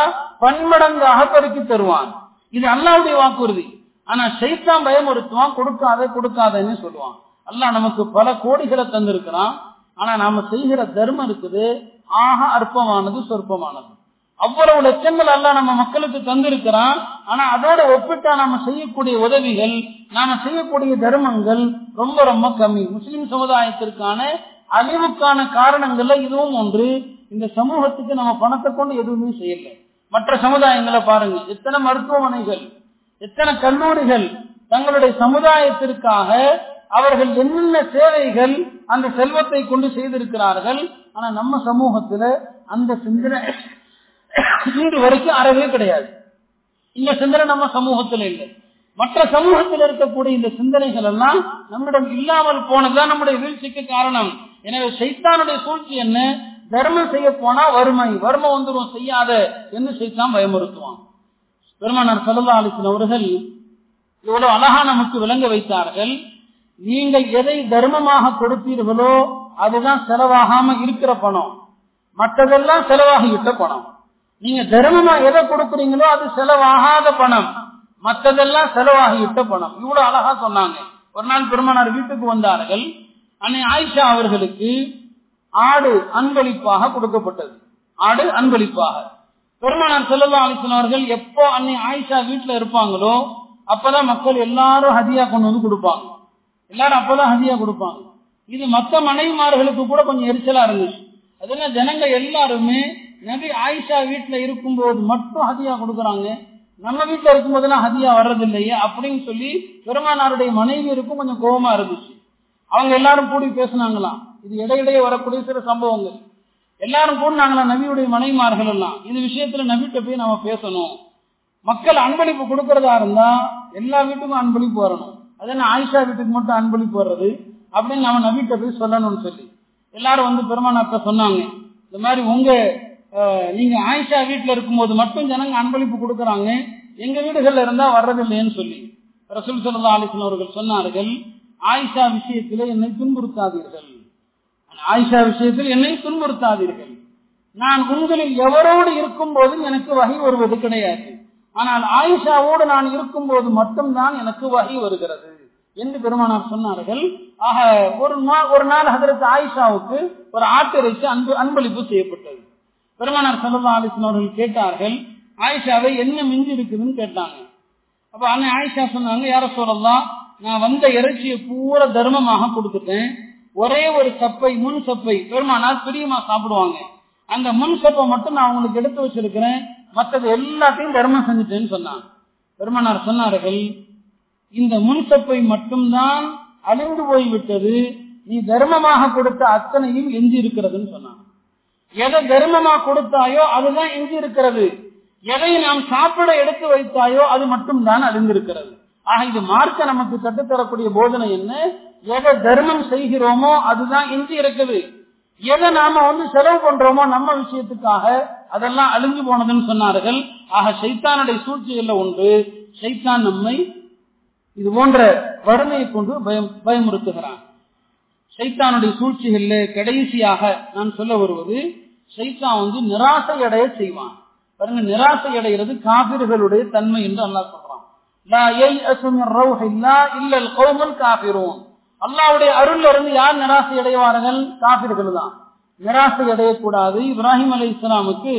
பன்மடங்காக பெருக்கி தருவான். இது அல்லாவுடைய வாக்குறுதி. ஆனா சைத்தான் பயமுறுத்துவான் கொடுக்காத கொடுக்காதன்னு சொல்லுவான். அல்லாஹ் நமக்கு பல கோடிகளை தந்திருக்கிறான். ஆனா நாம செய்கிற தர்மம் இருக்குது. ஆக அற்பமானது சொற்பமானது. அவ்வளவு லட்சங்கள் அல்ல நம்ம மக்களுக்கு தந்திருக்கிறான். ஆனா அதோட ஒப்பிட்டா நாம செய்யக்கூடிய உதவிகள் நாம செய்யக்கூடிய தர்மங்கள் ரொம்ப ரொம்ப கம்மி. முஸ்லிம் சமுதாயத்திற்கான அழிவுக்கான காரணங்கள்ல இதுவும் ஒன்று. இந்த சமூகத்துக்கு நம்ம பணத்தை கொண்டு எதுவுமே செய்யல. மற்ற சமுதாயங்களை பாருங்க. எத்தனை மருத்துவமனைகள் எத்தனை கல்லூரிகள் தங்களுடைய சமுதாயத்திற்காக அவர்கள் என்னென்ன சேவைகள் அந்த செல்வத்தை கொண்டு செய்திருக்கிறார்கள். ஆனா நம்ம சமூகத்துல அந்த சிந்தனை இன்று வரைக்கும் அறவே கிடையாது. இந்த சிந்தனை நம்ம சமூகத்துல இல்லை. மற்ற சமூகத்தில் இருக்கக்கூடிய இந்த சிந்தனைகள் எல்லாம் நம்மிடம் இல்லாமல் போனதுதான் நம்முடைய வீழ்ச்சிக்கு காரணம். எனவே சைத்தானுடைய சூழ்ச்சி என்ன? தர்மம் செய்ய போனா வறுமை வறுமை வந்துடும் செய்யாத என்று சைத்தான் பயமுறுத்துவான். பெருமானார் சல்லா அலிசன் அவர்கள் இவ்வளவு அழகா நமக்கு விளங்க வைத்தார்கள். நீங்கள் எதை தர்மமாக கொடுத்தீர்களோ அதுதான் செலவாகாம இருக்கிற பணம். மற்றதெல்லாம் செலவாகிவிட்ட பணம். நீங்க தர்மமா எதை கொடுக்குறீங்களோ அது செலவாகாத பணம். மற்றதெல்லாம் செலவாகிவிட்ட பணம். இவ்வளவு அழகா சொன்னாங்க. ஒரு நாள் பெருமானார் வீட்டுக்கு வந்தார்கள். அன்னை ஆயிஷா அவர்களுக்கு ஆடு அன்பளிப்பாக கொடுக்கப்பட்டது. ஆடு அன்பளிப்பாக. பெருமானார் செல்லல்லா அலிசன் அவர்கள் எப்போ அன்னை ஆயிஷா வீட்டுல இருப்பாங்களோ அப்பதான் மக்கள் எல்லாரும் ஹதியா கொண்டு வந்து கொடுப்பாங்க. எல்லாரும் அப்பதான் ஹதியா கொடுப்பாங்க. இது மத்த மனைவிமார்களுக்கு கூட கொஞ்சம் எரிச்சலா இருந்துச்சு. அதனால ஜனங்க எல்லாருமே நபி ஆயிஷா வீட்டுல இருக்கும்போது மட்டும் ஹதியா கொடுக்கறாங்க. நம்ம வீட்டுல இருக்கும்போதெல்லாம் ஹதியா வர்றதில்லையே அப்படின்னு சொல்லி பெருமானாருடைய மனைவியருக்கும் கொஞ்சம் கோபமா இருந்துச்சு. அவங்க எல்லாரும் கூடி பேசினாங்களாம் இது இடையிடையே வரக்கூடிய சில சம்பவங்கள். எல்லாரும் கூடினாங்களா நபியுடைய மனைவிமார்கள் எல்லாம் இது விஷயத்துல நபிட்ட போய் நம்ம பேசணும். மக்கள் அன்பளிப்பு கொடுக்கறதா இருந்தா எல்லா வீட்டுக்கும் அன்பளிப்பு வரணும். அது என்ன ஆயிஷா வீட்டுக்கு மட்டும் அன்பளிப்பு வர்றது? அப்படின்னு நம்ம நபிட்ட போய் சொல்லணும்னு சொல்லி. எல்லாரும் வந்து பெருமானாக்க சொன்னாங்க இந்த மாதிரி உங்க நீங்க ஆயிஷா வீட்டுல இருக்கும்போது மட்டும் ஜனங்க அன்பளிப்பு கொடுக்கறாங்க. எங்க வீடுகள்ல இருந்தா வர்றதில்லைன்னு சொல்லி. ரசூல் சல்லா அலிஸ்லாம் அவர்கள் சொன்னார்கள் ஆயிஷா விஷயத்தில் என்னை துன்புறுத்தாதீர்கள். ஆயிஷா விஷயத்தில் என்னை துன்புறுத்தாதீர்கள். நான் உங்களில் எவரோடு இருக்கும் போதும் எனக்கு வகை வருவது கிடையாது. ஆனால் ஆயிஷாவோடு நான் இருக்கும் போது மட்டும்தான் எனக்கு வகை வருகிறது என்று பெருமானார் சொன்னார்கள். ஆக ஒரு ஒரு நாள் அதற்கு ஆயிஷாவுக்கு ஒரு ஆட்டிறைச்சி அன்பு அன்பளிப்பு செய்யப்பட்டது. பெருமானார் சல்லா அலிஸ்லாம் அவர்கள் கேட்டார்கள் ஆயிஷாவை என்ன மிஞ்சி இருக்குதுன்னு கேட்டாங்க. அப்ப அண்ணன் ஆயிஷா சொன்னாங்க யார சொல்லலாம் நான் வந்த இறைச்சியை பூரா தர்மமாக கொடுத்துட்டேன். ஒரே ஒரு சப்பை முன் சப்பை பெருமானார் பிரியமா சாப்பிடுவாங்க. அந்த முன் சப்பை மட்டும் நான் உங்களுக்கு எடுத்து வச்சிருக்கிறேன். மற்றது எல்லாத்தையும் தர்மம் செஞ்சுட்டேன்னு சொன்னான் பெருமானார் சொன்னார்கள் இந்த முன் சப்பை மட்டும்தான் அழிந்து போய்விட்டது. நீ தர்மமாக கொடுத்த அத்தனையும் எஞ்சி இருக்கிறதுன்னு சொன்னான் எதை தர்மமா கொடுத்தாயோ அதுதான் எஞ்சி இருக்கிறது எதை நாம் சாப்பிட எடுத்து வைத்தாயோ அது மட்டும்தான் அழிந்திருக்கிறது. ஆக இது மார்க்க நமக்கு கட்டுத்தரக்கூடிய போதனை என்ன? எதை தர்மம் செய்கிறோமோ அதுதான் இன்றி இருக்குது எதை நாம வந்து செலவு பண்றோமோ நம்ம விஷயத்துக்காக அதெல்லாம் அழிஞ்சு போனதுன்னு சொன்னார்கள். ஆக சைத்தானுடைய சூழ்ச்சிகள்ல ஒன்று சைத்தான் நம்மை இது போன்ற வறுமையை கொண்டு பயம் பயமுறுத்துகிறான். சைத்தானுடைய சூழ்ச்சிகள்ல கடைசியாக நான் சொல்ல வருவது சைத்தான் வந்து நிராசை அடைய செய்வான். பாருங்க நிராசை அடைகிறது காபிர்களுடைய தன்மை என்று அல்லா சொல்றான். அல்லாவுடைய அருள் இருந்து யார் நிராசை அடைவார்கள்? காபிர்கள் தான் நிராசை அடையக்கூடாது. இப்ராஹிம் அலி இஸ்லாமுக்கு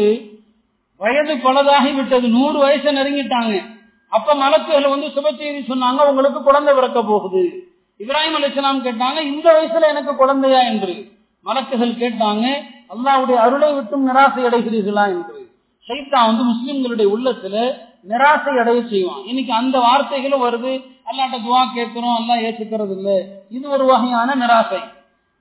வயது பலதாகி விட்டது. நூறு வயசு நெருங்கிட்டாங்க. அப்ப மலக்குகள் வந்து சுப சொன்னாங்க உங்களுக்கு குழந்தை பிறக்க போகுது. இப்ராஹிம் அலி இஸ்லாம் கேட்டாங்க இந்த வயசுல எனக்கு குழந்தையா? என்று. மலக்குகள் கேட்டாங்க அல்லாவுடைய அருளை விட்டும் நிராசை அடைகிறீர்களா? என்று. சைத்தா வந்து முஸ்லிம்களுடைய உள்ளத்துல நிராசை அடைய செய்வான். இன்னைக்கு அந்த வார்த்தைகளும் வருது அல்லாட்ட துவா கேட்கிறோம் எல்லாம் ஏற்றுக்கிறது இல்ல இது ஒரு வகையான நிராசை.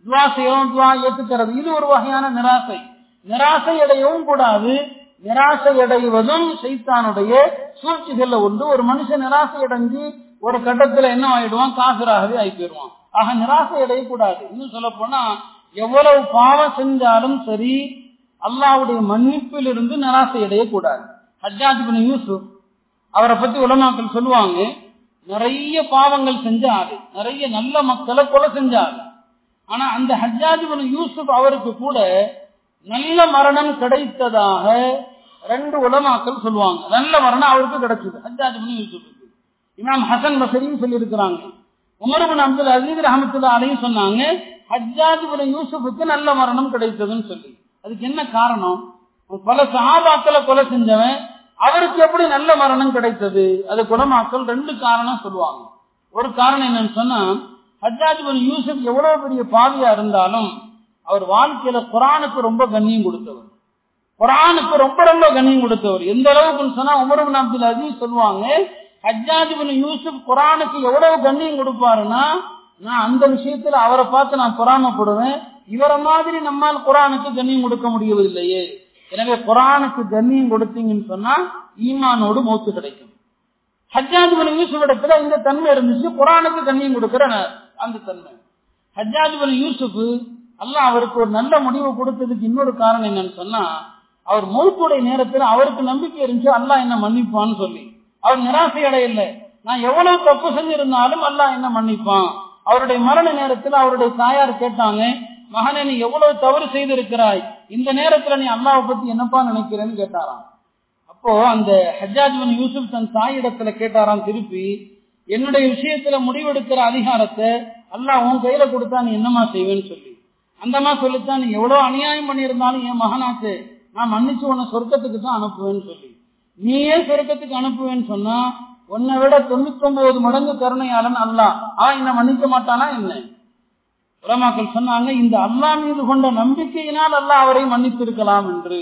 துவா செய்யறோம் துவா ஏற்றுக்கிறது இது ஒரு வகையான நிராசை. நிராசை அடையவும் கூடாது. நிராசை அடைவதும் சைத்தானுடைய சூழ்ச்சிகள்ல ஒன்று ஒரு மனுஷன் நிராசை அடைஞ்சு ஒரு கட்டத்துல என்ன ஆயிடுவான்? காசுராகவே ஆகி போயிடுவான். ஆக நிராசை அடையக்கூடாது. இன்னும் சொல்ல போனா எவ்வளவு பாவம் செஞ்சாலும் சரி அல்லாவுடைய மன்னிப்பில் இருந்து நிராசை அடையக்கூடாது. ஹஜ்ஜாஜ் பின் யூசுப் அவரை பத்தி உலமாக்கள் சொல்லுவாங்க நிறைய பாவங்கள் செஞ்சாரு. நிறைய நல்ல மக்களை கொலை செஞ்சாரு. ஆனா அந்த ஹஜ்ஜாஜ் பின் யூசுப் அவருக்கு கூட நல்ல மரணம் கிடைத்ததாக ரெண்டு உலமாக்கள் சொல்லுவாங்க. நல்ல மரணம் அவருக்கு கிடைச்சது ஹஜ்ஜாஜ் பின் யூசுஃபுக்கு இமாம் ஹசன் பசரியும் சொல்லி இருக்கிறாங்க உமர்பின் அப்துல் அசீஸ் ரஹமத்துல்லா அலையும் சொன்னாங்க ஹஜ்ஜாஜ் பின் யூசுஃபுக்கு நல்ல மரணம் கிடைத்ததுன்னு சொல்லி. அதுக்கு என்ன காரணம்? பல சகாபாக்களை கொலை செஞ்சவன் அவருக்கு எப்படி நல்ல மரணம் கிடைத்தது? அது குணமாக்கல் ரெண்டு காரணம் சொல்லுவாங்க. ஒரு காரணம் என்னன்னு சொன்னா ஹஜ்ஜாஜ் யூசுப் எவ்வளவு பெரிய பாவியா இருந்தாலும் அவர் வாழ்க்கையில குரானுக்கு ரொம்ப கண்ணியம் கொடுத்தவர். குரானுக்கு ரொம்ப ரொம்ப கண்ணியம் கொடுத்தவர். எந்த அளவுக்கு சொன்னா உமர் அப்துல் அஜீஸ் சொல்லுவாங்க ஹஜ்ஜாஜிபின் யூசுப் குரானுக்கு எவ்வளவு கண்ணியம் கொடுப்பாருன்னா நான் அந்த விஷயத்துல அவரை பார்த்து நான் பொறாமப்படுவேன். இவரை மாதிரி நம்மால் குரானுக்கு கண்ணியம் கொடுக்க முடியவில்லையே. எனவே குரானுக்கு கண்ணியம் கொடுத்தீங்கன்னு சொன்னா ஈமானோடு மௌத்து கிடைக்கும். ஹஜ்ஜாஜ் பின் யூசுப் இடத்துல இந்த தன்மை இருந்துச்சு. குரானுக்கு கண்ணியம் கொடுக்கிற அந்த தன்மை. ஹஜ்ஜாஜ் பின் யூசுப் அல்லாஹ் அவருக்கு ஒரு நல்ல முடிவு கொடுத்ததுக்கு இன்னொரு காரணம் என்னன்னு சொன்னா அவர் மௌத்துடைய நேரத்தில் அவருக்கு நம்பிக்கை இருந்துச்சு அல்லாஹ் என்ன மன்னிப்பான்னு சொல்லி. அவர் நிராசை அடையல. நான் எவ்வளவு தப்பு செஞ்சிருந்தாலும் அல்லாஹ் என்ன மன்னிப்பான்? அவருடைய மரண நேரத்தில் அவருடைய தாயார் கேட்டாங்க மகனே நீ எவ்வளவு தவறு செய்திருக்கிறாய்? இந்த நேரத்துல நீ அல்லாவை பத்தி என்னப்பா நினைக்கிறேன்னு கேட்டாராம். அப்போ அந்த ஹஜாஜ்வன் யூசுப் தன் தாயிடத்துல கேட்டாராம் திருப்பி என்னுடைய விஷயத்துல முடிவெடுக்கிற அதிகாரத்தை அல்லாஹ் உன் கையில கொடுத்தா நீ என்னமா செய்வேன்னு சொல்லி. அந்தமா சொல்லித்தான் நீ எவ்வளவு அநியாயம் பண்ணியிருந்தாலும் என் மகனாச்சு நான் மன்னிச்சு உன்னை சொர்க்கத்துக்கு தான் அனுப்புவேன்னு சொல்லி. நீயே சொர்க்கத்துக்கு அனுப்புவேன்னு சொன்னா உன்னை விட தொண்ணூத்தி ஒன்பது மடங்கு கருணையாளன் அல்லா ஆ என்ன மன்னிக்க மாட்டானா என்ன? உலமாக்கள் சொன்னாங்க இந்த அல்லா மீது கொண்ட நம்பிக்கையினால் அல்லாஹ் அவரை மன்னித்திருக்கலாம் என்று.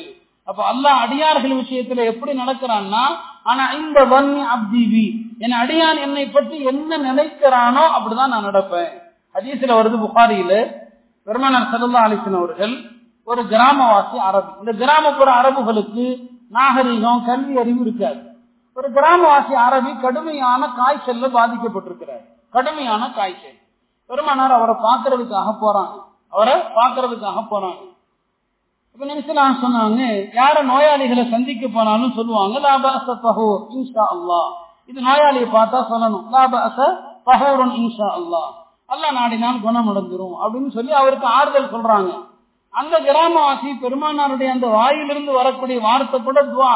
அப்ப அல்லாஹ் அடியார்கள் விஷயத்துல எப்படி நடக்கிறான்னா ஆனா இந்த வன்னி என் அடியான் என்னை பற்றி என்ன நினைக்கிறானோ அப்படிதான் நான் நடப்பேன். ஹதீஸ்ல வருது புகாரியில பெருமானார் சல்லா அலிசன் அவர்கள் ஒரு கிராமவாசி அரபு. இந்த கிராமப்புற அரபுகளுக்கு நாகரிகம் கல்வி அறிவு இருக்காது. ஒரு கிராமவாசி அரபி கடுமையான காய்ச்சல்ல பாதிக்கப்பட்டிருக்கிறார். கடுமையான காய்ச்சல். பெருமானார் அவரை பார்க்கறதுக்காக போறான். அவரை பார்க்கறதுக்காக போறான். இப்ப நிமிஷம் சொன்னாங்க யார நோயாளிகளை சந்திக்க போனாலும் சொல்லுவாங்க லாபாச பஹூர் இன்ஷா அல்லா இது நோயாளியை பார்த்தா சொல்லணும் லாபாச பஹூரன் இன்ஷா அல்லா அல்லா நாடினால் குணம் அடைஞ்சிரும் அப்படின்னு சொல்லி அவருக்கு ஆறுதல் சொல்றாங்க. அந்த கிராமவாசி பெருமானாருடைய அந்த வாயிலிருந்து வரக்கூடிய வார்த்தை கூட துவா.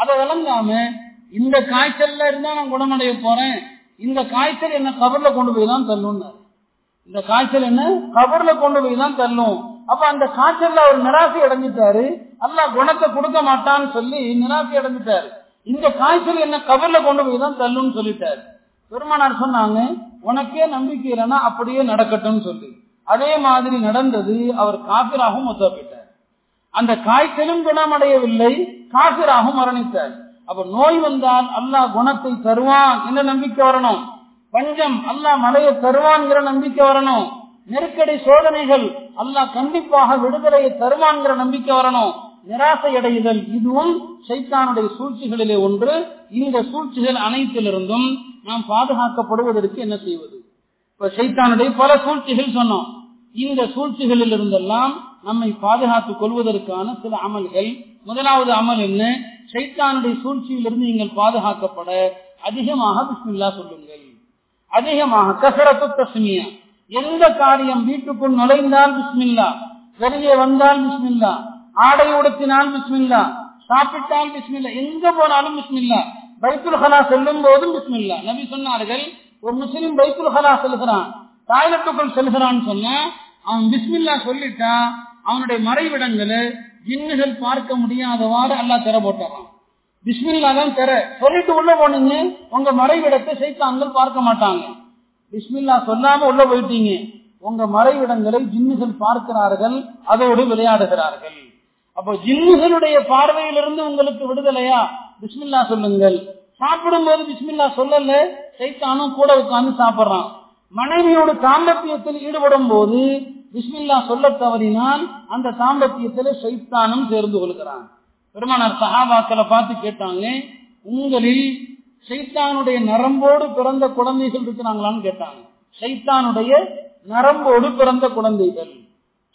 அதை விளங்காம இந்த காய்ச்சல்ல இருந்தா நான் குணமடைய போறேன். இந்த காய்ச்சல் என்ன கபர்ல கொண்டு போய் தான் தள்ளுன்னாரு இந்த காய்ச்சல் என்ன? கபர்ல கொண்டு போய் தான் தள்ளும். அப்ப அந்த காய்ச்சல்ல அவர் நிராசி அடைஞ்சிட்டாரு. அல்ல குணத்தை கொடுக்க மாட்டான்னு சொல்லி நிராசி அடைஞ்சிட்டாரு. இந்த காய்ச்சல் என்ன கபர்ல கொண்டு போய் தான் தள்ளும்னு சொல்லிட்டாரு. பெருமானார் சொன்னாங்க உனக்கே நம்பிக்கை இல்லைன்னா அப்படியே நடக்கட்டும்னு சொல்லி. அதே மாதிரி நடந்தது அவர் காபிராகவும் போயிட்டார் அந்த காய்ச்சலும் குணமடையவில்லை காபிராகவும் மரணித்தார். அப்ப நோய் வந்தால் அல்லாஹ் குணத்தை தருவான். என்ன நம்பிக்கை வரணும்? பஞ்சம் அல்லாஹ் மலையை தருவான்கிற நம்பிக்கை வரணும். நெருக்கடி சோதனைகள் அல்லாஹ் கண்டிப்பாக விடுதலையை தருவான்கிற நம்பிக்கை வரணும். நிராசை அடையுதல் இதுவும் சைத்தானுடைய சூழ்ச்சிகளிலே ஒன்று. இந்த சூழ்ச்சிகள் அனைத்திலிருந்தும் நாம் பாதுகாக்கப்படுவதற்கு என்ன செய்வது? இப்ப சைத்தானுடைய பல சூழ்ச்சிகள் சொன்னோம். இந்த சூழ்ச்சிகளில் இருந்தெல்லாம் நம்மை பாதுகாத்துக் கொள்வதற்கான சில அமல்கள். முதலாவது அமல் என்ன? சைத்தானுடைய சூழ்ச்சியிலிருந்து நீங்கள் பாதுகாக்கப்பட. அதிகமாக பிஸ்மில்லா சொல்லுங்கள். அதிகமாக கசரத்து தஸ்மியா. எந்த காரியம் வீட்டுக்குள் நுழைந்தால் பிஸ்மில்லா. வெளியே வந்தால் பிஸ்மில்லா. ஆடை உடுத்தினால் பிஸ்மில்லா. சாப்பிட்டால் பிஸ்மில்லா. எங்க போனாலும் பிஸ்மில்லா. பைத்துல் ஹலா செல்லும் போதும் பிஸ்மில்லா. நபி சொன்னார்கள் ஒரு முஸ்லீம் பைத்துல் ஹலா செல்கிறான். டாய்லெட்டுக்குள் செல்கிறான்னு சொன்ன அவன் பிஸ்மில்லா சொல்லிட்டா அவனுடைய மறைவிடங்களை ஜின்னுகள் பார்க்க முடியாதவாறு அல்லா திற போட்டான் பிஸ்மில்லா தான் திற சொல்லிட்டு உள்ள போனீங்க உங்க மறைவிடத்தை சைத்தான்கள் பார்க்க மாட்டாங்க. பிஸ்மில்லா சொல்லாம உள்ள போயிட்டீங்க. உங்க மறைவிடங்களை ஜின்னுகள் பார்க்கிறார்கள் அதோடு விளையாடுகிறார்கள். அப்போ ஜின்னுகளுடைய பார்வையிலிருந்து உங்களுக்கு விடுதலையா? பிஸ்மில்லா சொல்லுங்கள். சாப்பிடும் போது பிஸ்மில்லா சொல்லல சைத்தானும் கூட உட்கார்ந்து சாப்பிடுறான். மனைவியோட தாம்பத்தியத்தில் ஈடுபடும் போது பிஸ்மில்லா சொல்ல தவறினால் அந்த தாம்பத்தியத்தில் சைத்தானும் சேர்ந்து கொள்கிறான். பெருமானார் சஹாபாக்களை பார்த்து கேட்டாங்க உங்களில் சைத்தானுடைய நரம்போடு பிறந்த குழந்தைகள் இருக்கிறாங்களான்னு கேட்டாங்க. சைத்தானுடைய நரம்போடு பிறந்த குழந்தைகள்.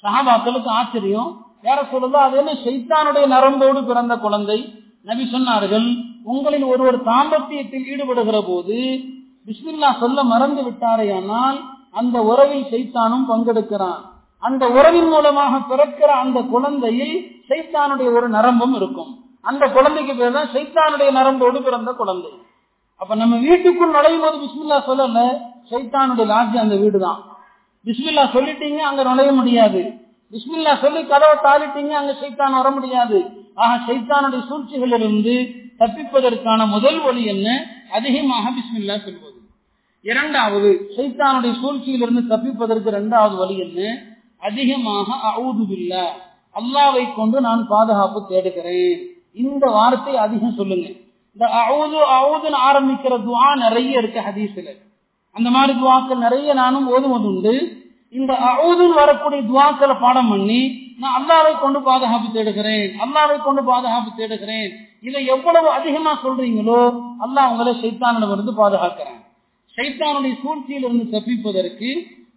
சஹாபாக்களுக்கு ஆச்சரியம். யார சொல்லுதோ அது என்ன சைத்தானுடைய நரம்போடு பிறந்த குழந்தை? நபி சொன்னார்கள் உங்களில் ஒருவர் தாம்பத்தியத்தில் ஈடுபடுகிற போது பிஸ்மில்லா சொல்ல மறந்து விட்டாரேயானால் அந்த உறவில் சைத்தானும் பங்கெடுக்கிறான். அந்த உறவின் மூலமாக பிறக்கிற அந்த குழந்தையில் சைத்தானுடைய ஒரு நரம்பும் இருக்கும். அந்த குழந்தைக்கு பேர் தான் சைத்தானுடைய நரம்போடு பிறந்த குழந்தை. அப்ப நம்ம வீட்டுக்குள் நுழையும் போது பிஸ்மில்லா சொல்லல சைத்தானுடைய லாஜி அந்த வீடு தான் பிஸ்மில்லா சொல்லிட்டீங்க அங்க நுழைய முடியாது. பிஸ்மில்லா சொல்லி கதவை தாளிட்டீங்க அங்க சைத்தான் வர முடியாது. ஆக சைத்தானுடைய சூழ்ச்சிகளிலிருந்து தப்பிப்பதற்கான முதல் வழி என்ன? அதிகமாக பிஸ்மில்லா சொல்வது. இரண்டாவது சைத்தானுடைய சூழ்ச்சியிலிருந்து தப்பிப்பதற்கு இரண்டாவது வழி என்ன? அதிகமாக அவுதுபில்லா அல்லாவை கொண்டு நான் பாதுகாப்பு தேடுகிறேன். இந்த வார்த்தை அதிகம் சொல்லுங்க. இந்த அவுது அவுதுன்னு ஆரம்பிக்கிற துவா நிறைய இருக்கு ஹதீஸ்ல. அந்த மாதிரி துவாக்கள் நிறைய நானும் ஓதுவது உண்டு இந்த அவுதுன்னு வரக்கூடிய துவாக்களை பாடம் பண்ணி நான் அல்லாவை கொண்டு பாதுகாப்பு தேடுகிறேன். அல்லாவை கொண்டு பாதுகாப்பு தேடுகிறேன். இதை எவ்வளவு அதிகமா சொல்றீங்களோ அல்லாஹ் உங்களை சைத்தானிடமிருந்து பாதுகாக்கிறேன். சைத்தானுடைய சூழ்ச்சியிலிருந்து தப்பிப்பதற்கு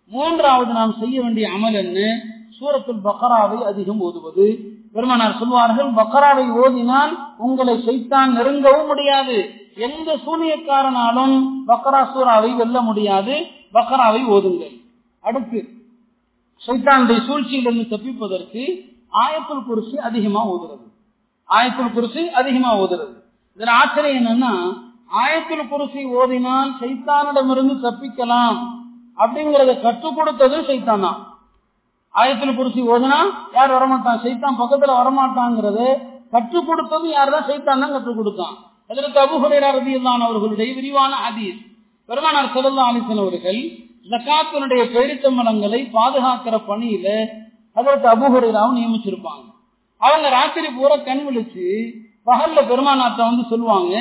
மூன்றாவது நாம் செய்ய வேண்டிய அமல் என்ன? சூரத்தில் பக்கராவை அதிகம் ஓதுவது. பெருமனார் சொல்வார்கள் பக்கராவை ஓதினால் உங்களை சைத்தான் நெருங்கவும் முடியாது. எந்த சூனியக்காரனாலும் பக்கரா சூறாவை வெல்ல முடியாது. பக்கராவை ஓதுங்கள். அடுத்து சைத்தானுடைய சூழ்ச்சியிலிருந்து தப்பிப்பதற்கு ஆயத்துள் குருசி அதிகமா ஓதுறது. ஆயத்துள் குருசி அதிகமா ஓதுறது. இதுல ஆச்சரியம் என்னன்னா ஆயத்துள் குருசி ஓதினால் சைத்தானிடமிருந்து தப்பிக்கலாம். அப்படிங்கறத கற்றுக் கொடுத்தது சைத்தான் தான். ஆயத்தில் குறிச்சி ஓதுனா யார் வரமாட்டான்? சைத்தான் பக்கத்துல வரமாட்டாங்கிறது கற்றுக் கொடுத்தது யார் தான் சைத்தான் தான் கற்றுக் கொடுத்தான். அதற்கு அபுஹுரேரா ரதியல்லான் அவர்களுடைய விரிவான ஹதீஸ். பெருமானார் செல்லல்லா அலிசன் அவர்கள் ஜக்காத்தினுடைய பேரித்தம்பலங்களை பாதுகாக்கிற பணியில அதற்கு அபுஹுரேராவும் நியமிச்சிருப்பாங்க. அவங்க ராத்திரி பூரா கண் விழிச்சு பகல்ல பெருமானாத்த வந்து சொல்லுவாங்க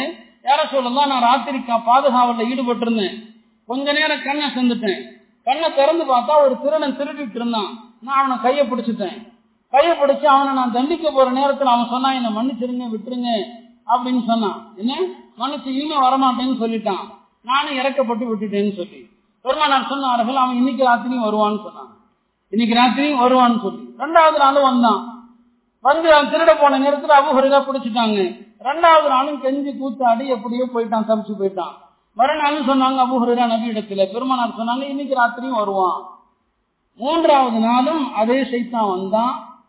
யார சொல்லலாம் நான் ராத்திரி பாதுகாவல ஈடுபட்டு இருந்தேன் கொஞ்ச நேரம் கண்ணை செஞ்சுட்டேன் கண்ணை திறந்து பார்த்தா ஒரு திருடன் திருடிட்டு இருந்தான். நான் அவனை கையை பிடிச்சிட்டேன். கையை பிடிச்சி அவனை நான் தண்டிக்க போற நேரத்தில் அவன் சொன்னான் என்ன மன்னிச்சிருங்க விட்டுருங்க அப்படின்னு சொன்னான். என்ன? மன்னிச்சு இனிமே வரமாட்டேன்னு சொல்லிட்டான். நானும் இறக்கப்பட்டு விட்டுட்டேன்னு சொல்லி. பெருமானார் சொன்னார்கள் அவன் இன்னைக்கு ராத்திரியும் வருவான்னு சொன்னான். இன்னைக்கு ராத்திரியும் வருவான்னு சொல்லி. ரெண்டாவது நாளும் வந்தான். வந்து அவன் திருட போன நேரத்தில் அபுஹரிதா பிடிச்சிட்டாங்க. ரெண்டாவது நாளும் கெஞ்சி கூத்தாடி எப்படியோ போயிட்டான் தப்பிச்சு போயிட்டான். மறுநாளும் சொன்னாங்க அபுஹரா நபி இடத்துல. பெருமானார் சொன்னாங்க இன்னைக்கு ராத்திரியும் வருவான். மூன்றாவது நாளும் அதே சைத்தான் வந்தான்.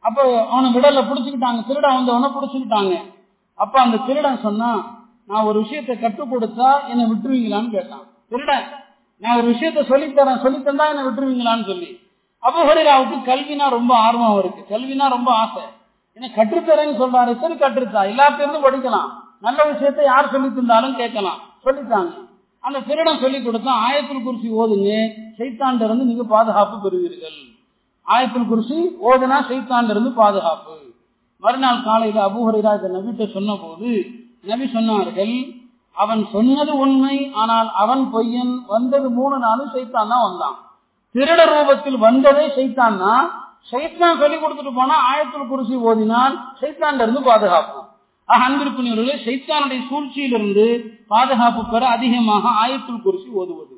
அப்ப அவனை விடல புடிச்சுக்கிட்டாங்க. திருடன் வந்தவன புடிச்சுக்கிட்டாங்க. அப்ப அந்த திருடன் சொன்னான் நான் ஒரு விஷயத்தை கற்றுக் கொடுத்தா என்னை விட்டுருவீங்களான்னு கேட்டான். திருடன் நான் ஒரு விஷயத்த சொல்லித்தரேன் சொல்லித்தந்தா என்னை விட்டுருவீங்களான்னு சொல்லி. அபுஹரிராவுக்கு கல்வினா ரொம்ப ஆர்வம் இருக்கு. கல்வினா ரொம்ப ஆசை. என்ன கற்றுத்தரேன்னு சொல்றாரு. சரி கற்றுத்தா. எல்லாத்திலிருந்து படிக்கலாம். நல்ல விஷயத்த யார் சொல்லி தந்தாலும் கேட்கலாம். சொல்லித்தாங்க அந்த திருடம் சொல்லி கொடுத்தா ஆயத்தில் குறிச்சி ஓதுங்க சைத்தாண்ட இருந்து நீங்க பாதுகாப்பு பெறுவீர்கள். ஆயத்தில் குறிச்சி ஓதுனா சைத்தாண்ட இருந்து பாதுகாப்பு. மறுநாள் காலையில அபுஹரிரா இதை நபிட்ட சொன்ன போது நபி சொன்னார்கள் அவன் சொன்னது உண்மை ஆனால் அவன் பொய்யன் வந்தது மூணு நாளும் சைத்தான் தான் வந்தான். திருட ரூபத்தில் வந்ததே சைத்தான் தான். சைத்தான் சொல்லி கொடுத்துட்டு போனா ஆயத்தில் குறிச்சி ஓதினால் சைத்தாண்ட இருந்து பாதுகாப்பு. அன்பிற்குரியவர்களே சைத்தானுடைய சூழ்ச்சியிலிருந்து பாதுகாப்பு பெற அதிகமாக ஆயத்துள் குறிச்சி ஓதுவது.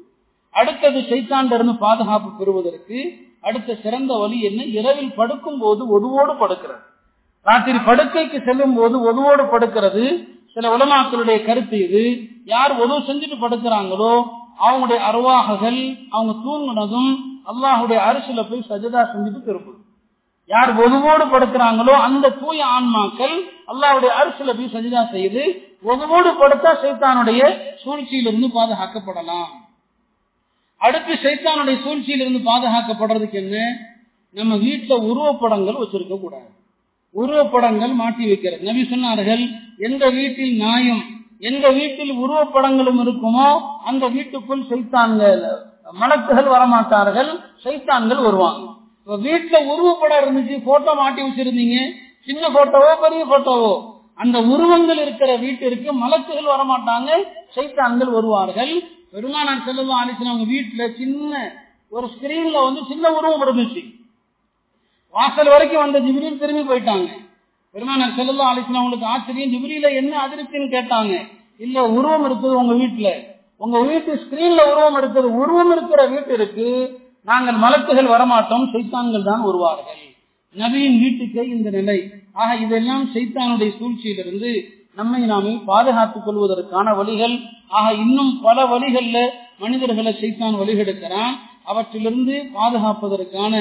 அடுத்தது சைத்தாண்டிருந்து பாதுகாப்பு பெறுவதற்கு அடுத்த சிறந்த வழி என்ன? இரவில் படுக்கும் போது ஒதுவோடு படுக்கிறது. ராத்திரி படுக்கைக்கு செல்லும் போது ஒதுவோடு படுக்கிறது. சில உலமாக்களுடைய கருத்து இது. யார் உதவு செஞ்சுட்டு படுக்கிறாங்களோ அவங்களுடைய அருவாககள் அவங்க தூங்கினதும் அல்லாஹுடைய அரிசில போய் சஜதா செஞ்சுட்டு திரும்பும் யார் ஒதுவோடு படுக்கிறாங்களோ அந்த தூய ஆன்மாக்கள் அல்லாவுடைய அரசுல போய் சஜிதா செய்து ஒதுவோடு படுத்தா சைத்தானுடைய சூழ்ச்சியிலிருந்து பாதுகாக்கப்படலாம். அடுத்து சைத்தானுடைய சூழ்ச்சியிலிருந்து பாதுகாக்கப்படுறதுக்கு என்ன? நம்ம வீட்டுல உருவப்படங்கள் வச்சிருக்க கூடாது. உருவப்படங்கள் மாட்டி வைக்கிறது. நபி சொன்னார்கள் எந்த வீட்டில் நாயும் எந்த வீட்டில் உருவப்படங்களும் இருக்குமோ அந்த வீட்டுக்குள் சைத்தான்கள் மலக்குகள் வரமாட்டார்கள் சைத்தான்கள் வருவாங்க. வீட்டுல உருவப்படம் இருந்துச்சு போட்டோ மாட்டி வச்சிருந்தீங்க. சின்ன போட்டோவோ பெரிய போட்டோவோ அந்த உருவங்கள் இருக்கிற வீட்டிற்கு மலக்குகள் வரமாட்டாங்க. சைத்தான்கள் வருவார்கள். பெருமானார் செல்லும் ஆலிசன் அவங்க வீட்டுல சின்ன ஒரு ஸ்கிரீன்ல வந்து சின்ன உருவம் இருந்துச்சு. வாசல் வரைக்கும் வந்த ஜிபிரியில் திரும்பி போயிட்டாங்க. பெருமானார் செல்லும் ஆலிசன் அவங்களுக்கு ஆச்சரியம். ஜிபிரியில என்ன அதிருப்தின்னு கேட்டாங்க. இல்ல உருவம் இருக்குது உங்க வீட்டுல உங்க வீட்டு ஸ்கிரீன்ல உருவம் இருக்குது. உருவம் இருக்கிற வீட்டு இருக்கு நாங்கள் மலக்குகள் வரமாட்டோம் சைத்தான்கள் தான் வருவார்கள். நபியின் வீட்டுக்கே இந்த நிலை. ஆக இதெல்லாம் சைத்தானுடைய சூழ்ச்சியிலிருந்து நம்மை நாமே பாதுகாத்துக் கொள்வதற்கான வழிகள். ஆக இன்னும் பல வழிகள்ல மனிதர்களை சைத்தான் வழிகெடுக்கிறான். அவற்றிலிருந்து பாதுகாப்பதற்கான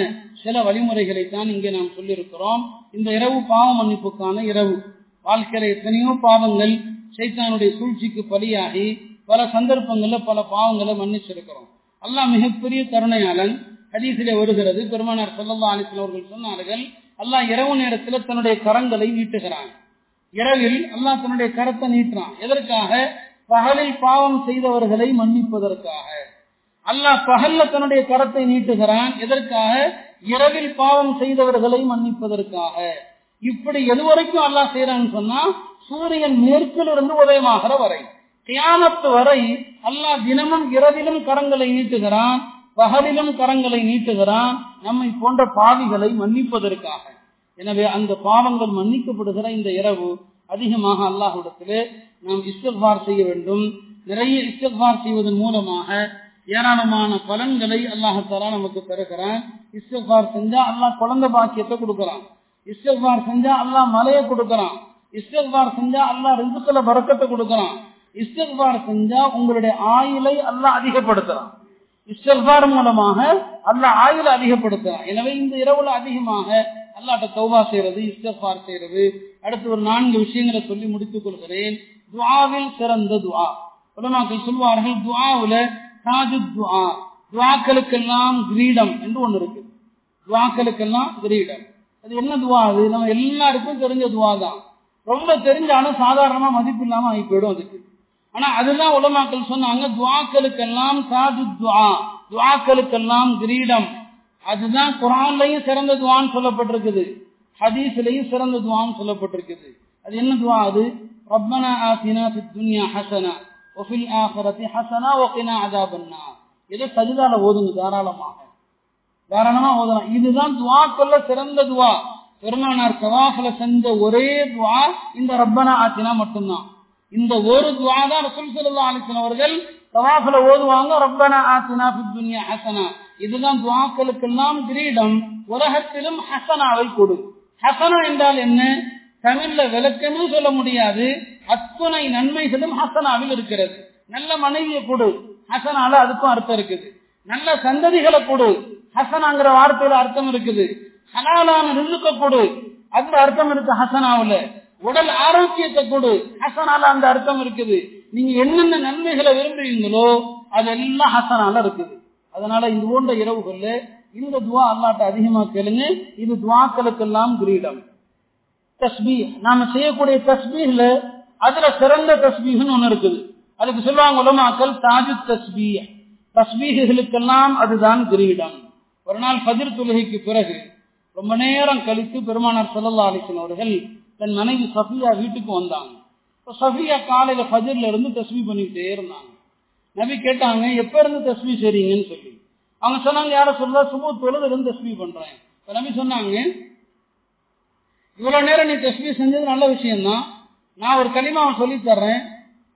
சில வழிமுறைகளை தான் இங்கே நாம் சொல்லியிருக்கிறோம். இந்த இரவு பாவ மன்னிப்புக்கான இரவு. வாழ்க்கையில எத்தனையோ பாவங்கள் சைத்தானுடைய சூழ்ச்சிக்கு பலியாகி பல சந்தர்ப்பங்கள்ல பல பாவங்களை மன்னிச்சிருக்கிறோம். அல்லாஹ் மிகப்பெரிய கருணையாளன். ஹதீசிலே வருகிறது பெருமானார் சொல்லல்லா அலிஸ்லாம் அவர்கள் சொன்னார்கள் அல்லாஹ் இரவு நேரத்தில் தன்னுடைய கரங்களை நீட்டுகிறான். இரவில் அல்லாஹ் தன்னுடைய கரத்தை நீட்டுறான். எதற்காக? பகலில் பாவம் செய்தவர்களை மன்னிப்பதற்காக. அல்லாஹ் பகல்ல தன்னுடைய கரத்தை நீட்டுகிறான். எதற்காக? இரவில் பாவம் செய்தவர்களை மன்னிப்பதற்காக. இப்படி எதுவரைக்கும் அல்லாஹ் செய்யறான்னு சொன்னா சூரியன் மேற்கிலிருந்து உதயமாகிற வரை. தியானத்து வரை அல்லாஹ் தினமும் இரவிலும் கரங்களை நீட்டுகிறான் பகலிலும் கரங்களை நீட்டுகிறான் நம்மை போன்ற பாவிகளை மன்னிப்பதற்காக. எனவே அந்த பாவங்கள் மன்னிக்கப்படுகிற இந்த இரவு அதிகமாக அல்லாஹுடத்திலே நாம் இஸ்திஃபார் செய்ய வேண்டும். நிறைய இஸ்திஃபார் செய்வதன் மூலமாக ஏராளமான பலன்களை அல்லாஹாலா நமக்கு பெறுகிறான் இஸ்திஃபார் செஞ்சா அல்லாஹ் குழந்தை பாக்கியத்தை கொடுக்கறான். இஸ்திஃபார் செஞ்சா அல்லாஹ் மலையை கொடுக்கறான். இஸ்திஃபார் செஞ்சா அல்லாஹ் ரிசுக்களை பறக்கத்தை கொடுக்கறான். இஸ்தர்பார் செஞ்சா உங்களுடைய ஆயுளை அல்லாஹ் அதிகப்படுத்துறான். இஸ்தர்பார் மூலமாக அல்ல ஆயுள அதிகப்படுத்துறான். எனவே இந்த இரவுல அதிகமாக அல்லாட்ட தௌபா செய்யறது இஸ்தர்பார் செய்யறது அடுத்து ஒரு நான்கு விஷயங்களை சொல்லி முடித்துக் கொள்கிறேன். துவாவில் சிறந்த துவா உலமாக்கள் சொல்வார்கள் துவாவுல தாஜு துவா துவாக்களுக்கெல்லாம் கிரீடம் என்று ஒன்று இருக்கு. துவாக்களுக்கெல்லாம் கிரீடம். அது என்ன துவா அது? நம்ம எல்லாருக்கும் தெரிஞ்ச துவா தான். ரொம்ப தெரிஞ்சாலும் சாதாரணமா மதிப்பு இல்லாம ஆகி போயிடும் அதுக்கு. ஆனா அதுதான் உலமாக்கள் சொன்னாங்க துவாக்களுக்கெல்லாம் சாது துவா. துவாக்களுக்கெல்லாம் கிரீடம். அதுதான் குரான்லயும் சிறந்த துவான்னு சொல்லப்பட்டிருக்குது. ஹதீஸ்லயும் சிறந்த துவான்னு சொல்லப்பட்டிருக்குது. அது என்ன துவா? அது ரப்பனா ஆசினா சி துன்யா ஹசனா ஒஃபில் ஆஹரத்தி ஹசனா ஒகினா அதாபன்னா இதை சஜிதால ஓதுங்க தாராளமாக. தாராளமா ஓதலாம். இதுதான் துவாக்கல்ல சிறந்த துவா. பெருமானார் கவாஃபல செஞ்ச ஒரே துவா இந்த ரப்பனா ஆத்தினா மட்டும்தான். இந்த ஒரு துவா தான் ரசூல் அவர்கள் தவாஃபல ஓதுவாங்க ரப்பனா ஆத்தினா துன்யா ஹசனா. இதுதான் துவாக்களுக்கெல்லாம் கிரீடம் உலகத்திலும் ஹசனாவை கொடு. ஹசனா என்றால் என்ன? தமிழ்ல விளக்கமே சொல்ல முடியாது. அத்துணை நன்மைகளும் ஹசனாவில் இருக்கிறது. நல்ல மனைவியை கொடு. ஹசனால அதுக்கும் அர்த்தம் இருக்குது. நல்ல சந்ததிகளை கொடு. ஹசனாங்கிற வார்த்தையில அர்த்தம் இருக்குது. ஹலாலான ரிசுக்க கொடு. அதுல அர்த்தம் இருக்கு ஹசனாவுல. உடல் ஆரோக்கியத்தை கொடு. ஹசனால அந்த அர்த்தம் இருக்குது. நீங்க என்னென்ன நன்மைகளை விரும்புறீங்களோ அதெல்லாம் ஹசனால இருக்குது. அதனால இது போன்ற இரவுகள்ல இந்த துவா அல்லாட்ட அதிகமா கேளுங்க. இது துவாக்களுக்கெல்லாம் கிரீடம். தஸ்பீ நாம செய்யக்கூடிய தஸ்பீஹ்ல அதுல சிறந்த தஸ்பீஹ்னு ஒண்ணு இருக்குது. அதுக்கு சொல்லுவாங்க உலமாக்கள் தாஜு தஸ்பீ தஸ்பீகளுக்கெல்லாம் அதுதான் கிரீடம். ஒரு நாள் பதிர் தொழுகைக்கு பிறகு ரொம்ப நேரம் கழித்து பெருமானார் சல்லல்லா அலிசன் அவர்கள் தன் மனைவி சஃபியா வீட்டுக்கு வந்தாங்க. இப்போ சஃபியா காலையில ஃபஜர்ல இருந்து தஸ்மி பண்ணிக்கிட்டே இருந்தாங்க. நபி கேட்டாங்க எப்ப இருந்து தஸ்மி செய்றீங்கன்னு சொல்லி. அவங்க சொன்னாங்க யார சொல்றா சுப தொழுது இருந்து தஸ்மி பண்றேன். இப்போ நபி சொன்னாங்க இவ்வளவு நேரம் நீ தஸ்மி செஞ்சது நல்ல விஷயம்தான். நான் ஒரு களிமாவை சொல்லி தர்றேன்.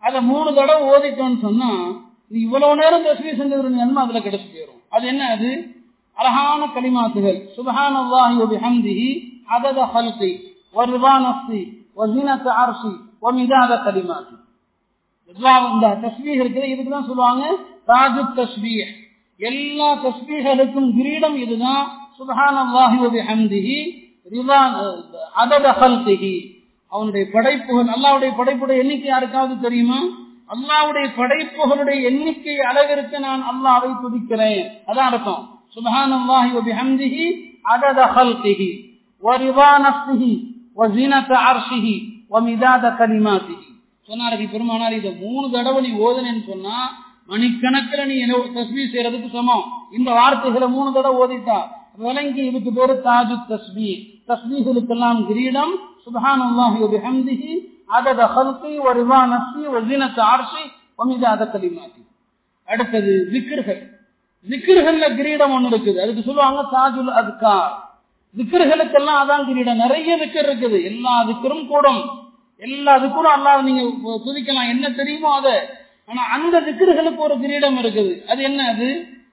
அதை மூணு தடவை ஓதிட்டோன்னு சொன்னா நீ இவ்வளவு நேரம் தஸ்மி செஞ்சது நன்மை அதுல கிடைச்சு போயிடும் அது என்ன அது? அழகான களிமாத்துகள். சுபஹான் அல்லாஹி வபிஹம்திஹி அதத ஹல்கி. வரிதா நஃப்சி வஸினத அர்ஷி வமிதாத கலிமாத்தி இந்த தஸ்பீஹ் இருக்குது இதுக்கு தான் சொல்லுவாங்க ராஜு தஸ்பீஹ் எல்லா தஸ்பீகளுக்கும் கிரீடம் இதுதான் சுபஹான் அல்லாஹி வபிஹம்திஹி ரிதா அதத ஹல்கிஹி அவனுடைய படைப்புகள் அல்லாவுடைய படைப்புடைய எண்ணிக்கை யாருக்காவது தெரியுமா அல்லாவுடைய படைப்புகளுடைய எண்ணிக்கை அளவிற்கு நான் அல்லாவை துதிக்கிறேன் அதான் அர்த்தம் سبحان الله وبحمده عدد خلقه ورضا نفسه சொன்னார்கள் பெருமானார் இதை மூணு தடவை நீ ஓதுனேன்னு சொன்னா மணிக்கணக்கில் நீ தஸ்மி செய்யறதுக்கு சமம். இந்த வார்த்தைகளை மூணு தடவை ஓதிட்டா விளங்கி இதுக்கு பேரு தாஜு தஸ்மி தஸ்மீகளுக்கெல்லாம் கிரீடம் சுபான் அல்லாஹி அதத ஹல்கி ஒருவா நஸ்மி ஒசினத் ஆர்ஷி அத கலிமாத்தி. அடுத்தது விக்கிர்கள் விக்கிர்கள்ல கிரீடம் ஒன்று இருக்குது. அதுக்கு சொல்லுவாங்க தாஜுல் அதுக்கார் திக்ருகளுக்கெல்லாம் அதான் கிரீடம். நிறைய திக்கர் இருக்குது. எல்லா திக்கரும் கூடும். எல்லா திக்கரும் அல்லாத நீங்க துதிக்கலாம். என்ன தெரியுமோ அதை? ஆனா அந்த திக்ருகளுக்கு ஒரு கிரீடம் இருக்குது. அது என்ன அது?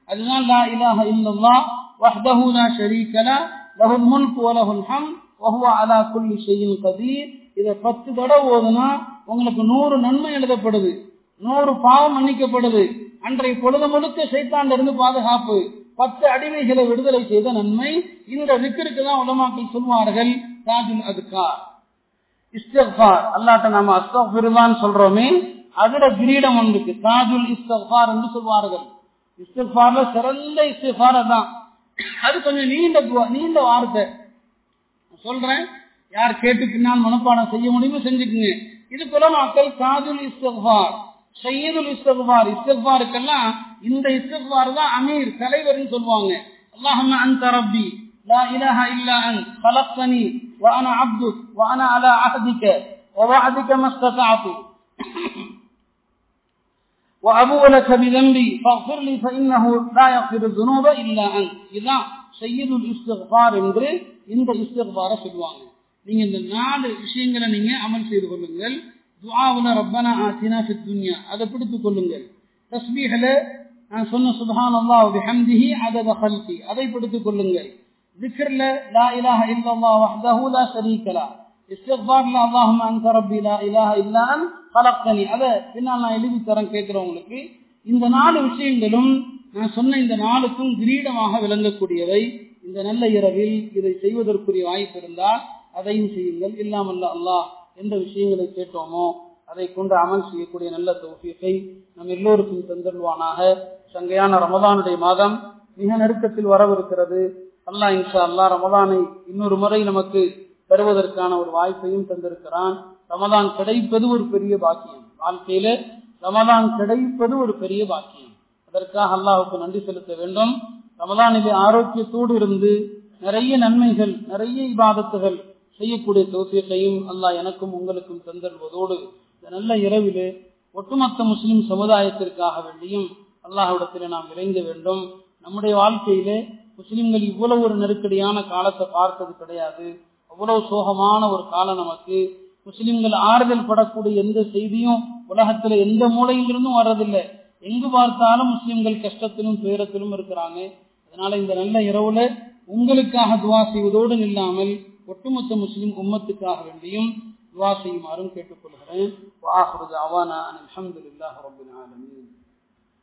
அதுதான் லா இலாஹ இல்லல்லாஹ் வஹ்தஹு லா ஷரீக லா லஹுல் முல்கு வ லஹுல் ஹம்த் வ அலா குல்லி ஷைஇன் கதீர். இத பத்து தடவை ஓதுனா உங்களுக்கு நூறு நன்மை எழுதப்படுது. நூறு பாவம் மன்னிக்கப்படுது. அன்றைய பொழுது முழுக்க சைத்தாண்ட இருந்து பாதுகாப்பு. பத்து அடிமைகளை விடுதலை செய்த நன்மை இந்த விக்கிற்கு தான் உலமாக்கள் சொல்வார்கள். தாஜுல் அதுக்கார் இஸ்தஃபார் அல்லாட்ட நாம அஸ்தஃபிருதான் சொல்றோமே அதுல கிரீடம் ஒன்றுக்கு. தாஜுல் இஸ்தஃபார் என்று சொல்வார்கள். இஸ்தஃபார்ல சிறந்த இஸ்தஃபார் தான் அது கொஞ்சம் நீண்ட நீண்ட வார்த்தை. சொல்றேன் யார் கேட்டு பின்னால் மனப்பாடம் செய்ய முடியுமோ செஞ்சுக்குங்க. இது குலமாக்கள் காதுல் இஸ்தகுபார் சையதுல் இஸ்தகுபார் இஸ்தகுபாருக்கெல்லாம் இந்த இஸ்தகுபார் தான் அமீர் தலைவர்னு சொல்லுவாங்க அல்லாஹம்ம அந்த ரப்பி لا إله إلا أنت خلقتني وأنا عبدك وأنا على عهدك ووعدك ما استطعت وأبوء لك بذنبي فاغفر لي فإنه لا يغفر الذنوب إلا أنت إذا سيد الاستغفار என்று இந்த இஸ்திக்பார சொல்லுவாங்க நீங்க இந்த நாலு விஷயங்களை நீங்க அமல் செய்து கொள்ளுங்கள் துஆவுல ரப்பனா ஆத்தினா ஃபித் துன்யா அதை பிடித்துக் கொள்ளுங்கள் தஸ்பீஹ்ல நான் சொன்ன சுபான் அல்லா ஹம்திஹி அதத ஹல்கி அதை படுத்துக் கொள்ளுங்கள். ذكرல لا إله إلا الله وحده لا شريك له استغفار لا اللهم أنت ربي لا إله إلا أن خلقتني அதை பின்னால் நான் எழுதி தரேன் கேட்கிறவங்களுக்கு. இந்த நாலு விஷயங்களும் நான் சொன்ன இந்த நாளுக்கும் கிரீடமாக விளங்கக்கூடியவை. இந்த நல்ல இரவில் இதை செய்வதற்குரிய வாய்ப்பு இருந்தால் அதையும் செய்யுங்கள். இல்லாமல்ல அல்லாஹ் எந்த விஷயங்களை கேட்டோமோ அதை கொண்டு அமல் செய்யக்கூடிய நல்ல தௌஃபியத்தை நம் எல்லோருக்கும் தந்தல்வானாக சங்கையான ரமதானுடைய மாதம் மிக நெருக்கத்தில் வரவிருக்கிறது. அல்லா இன்ஷா அல்லா ரமதானை இன்னொரு முறை நமக்கு பெறுவதற்கான ஒரு வாய்ப்பையும் தந்திருக்கிறான். ரமதான் கிடைப்பது ஒரு பெரிய பாக்கியம். வாழ்க்கையில ரமதான் கிடைப்பது ஒரு பெரிய பாக்கியம். அதற்காக அல்லாஹுக்கு நன்றி செலுத்த வேண்டும். ரமதானிலே ஆரோக்கியத்தோடு இருந்து நிறைய நன்மைகள் நிறைய இபாதத்துகள் செய்யக்கூடிய தோசியத்தையும் அல்லாஹ் எனக்கும் உங்களுக்கும் தந்தல்வதோடு இந்த நல்ல இரவிலே ஒட்டுமொத்த முஸ்லிம் சமுதாயத்திற்காக வேண்டியும் அல்லாஹிடத்திலே நாம் இறைங்க வேண்டும். நம்முடைய வாழ்க்கையிலே முஸ்லிம்கள் இவ்வளவு ஒரு நெருக்கடியான காலத்தை பார்த்தது கிடையாது. அவ்வளவு சோகமான ஒரு காலம் நமக்கு. முஸ்லிம்கள் ஆறுதல் படக்கூடிய எந்த செய்தியும் உலகத்துல எந்த மூலையிலிருந்தும் வர்றதில்லை. எங்கு பார்த்தாலும் முஸ்லிம்கள் கஷ்டத்திலும் துயரத்திலும் இருக்கிறாங்க. அதனால இந்த நல்ல இரவுல உங்களுக்காக துவா செய்வதோடு இல்லாமல் ஒட்டுமொத்த முஸ்லிம் உம்மத்துக்காக வேண்டியும் துவா செய்யுமாறும் கேட்டுக்கொள்கிறேன். அவானா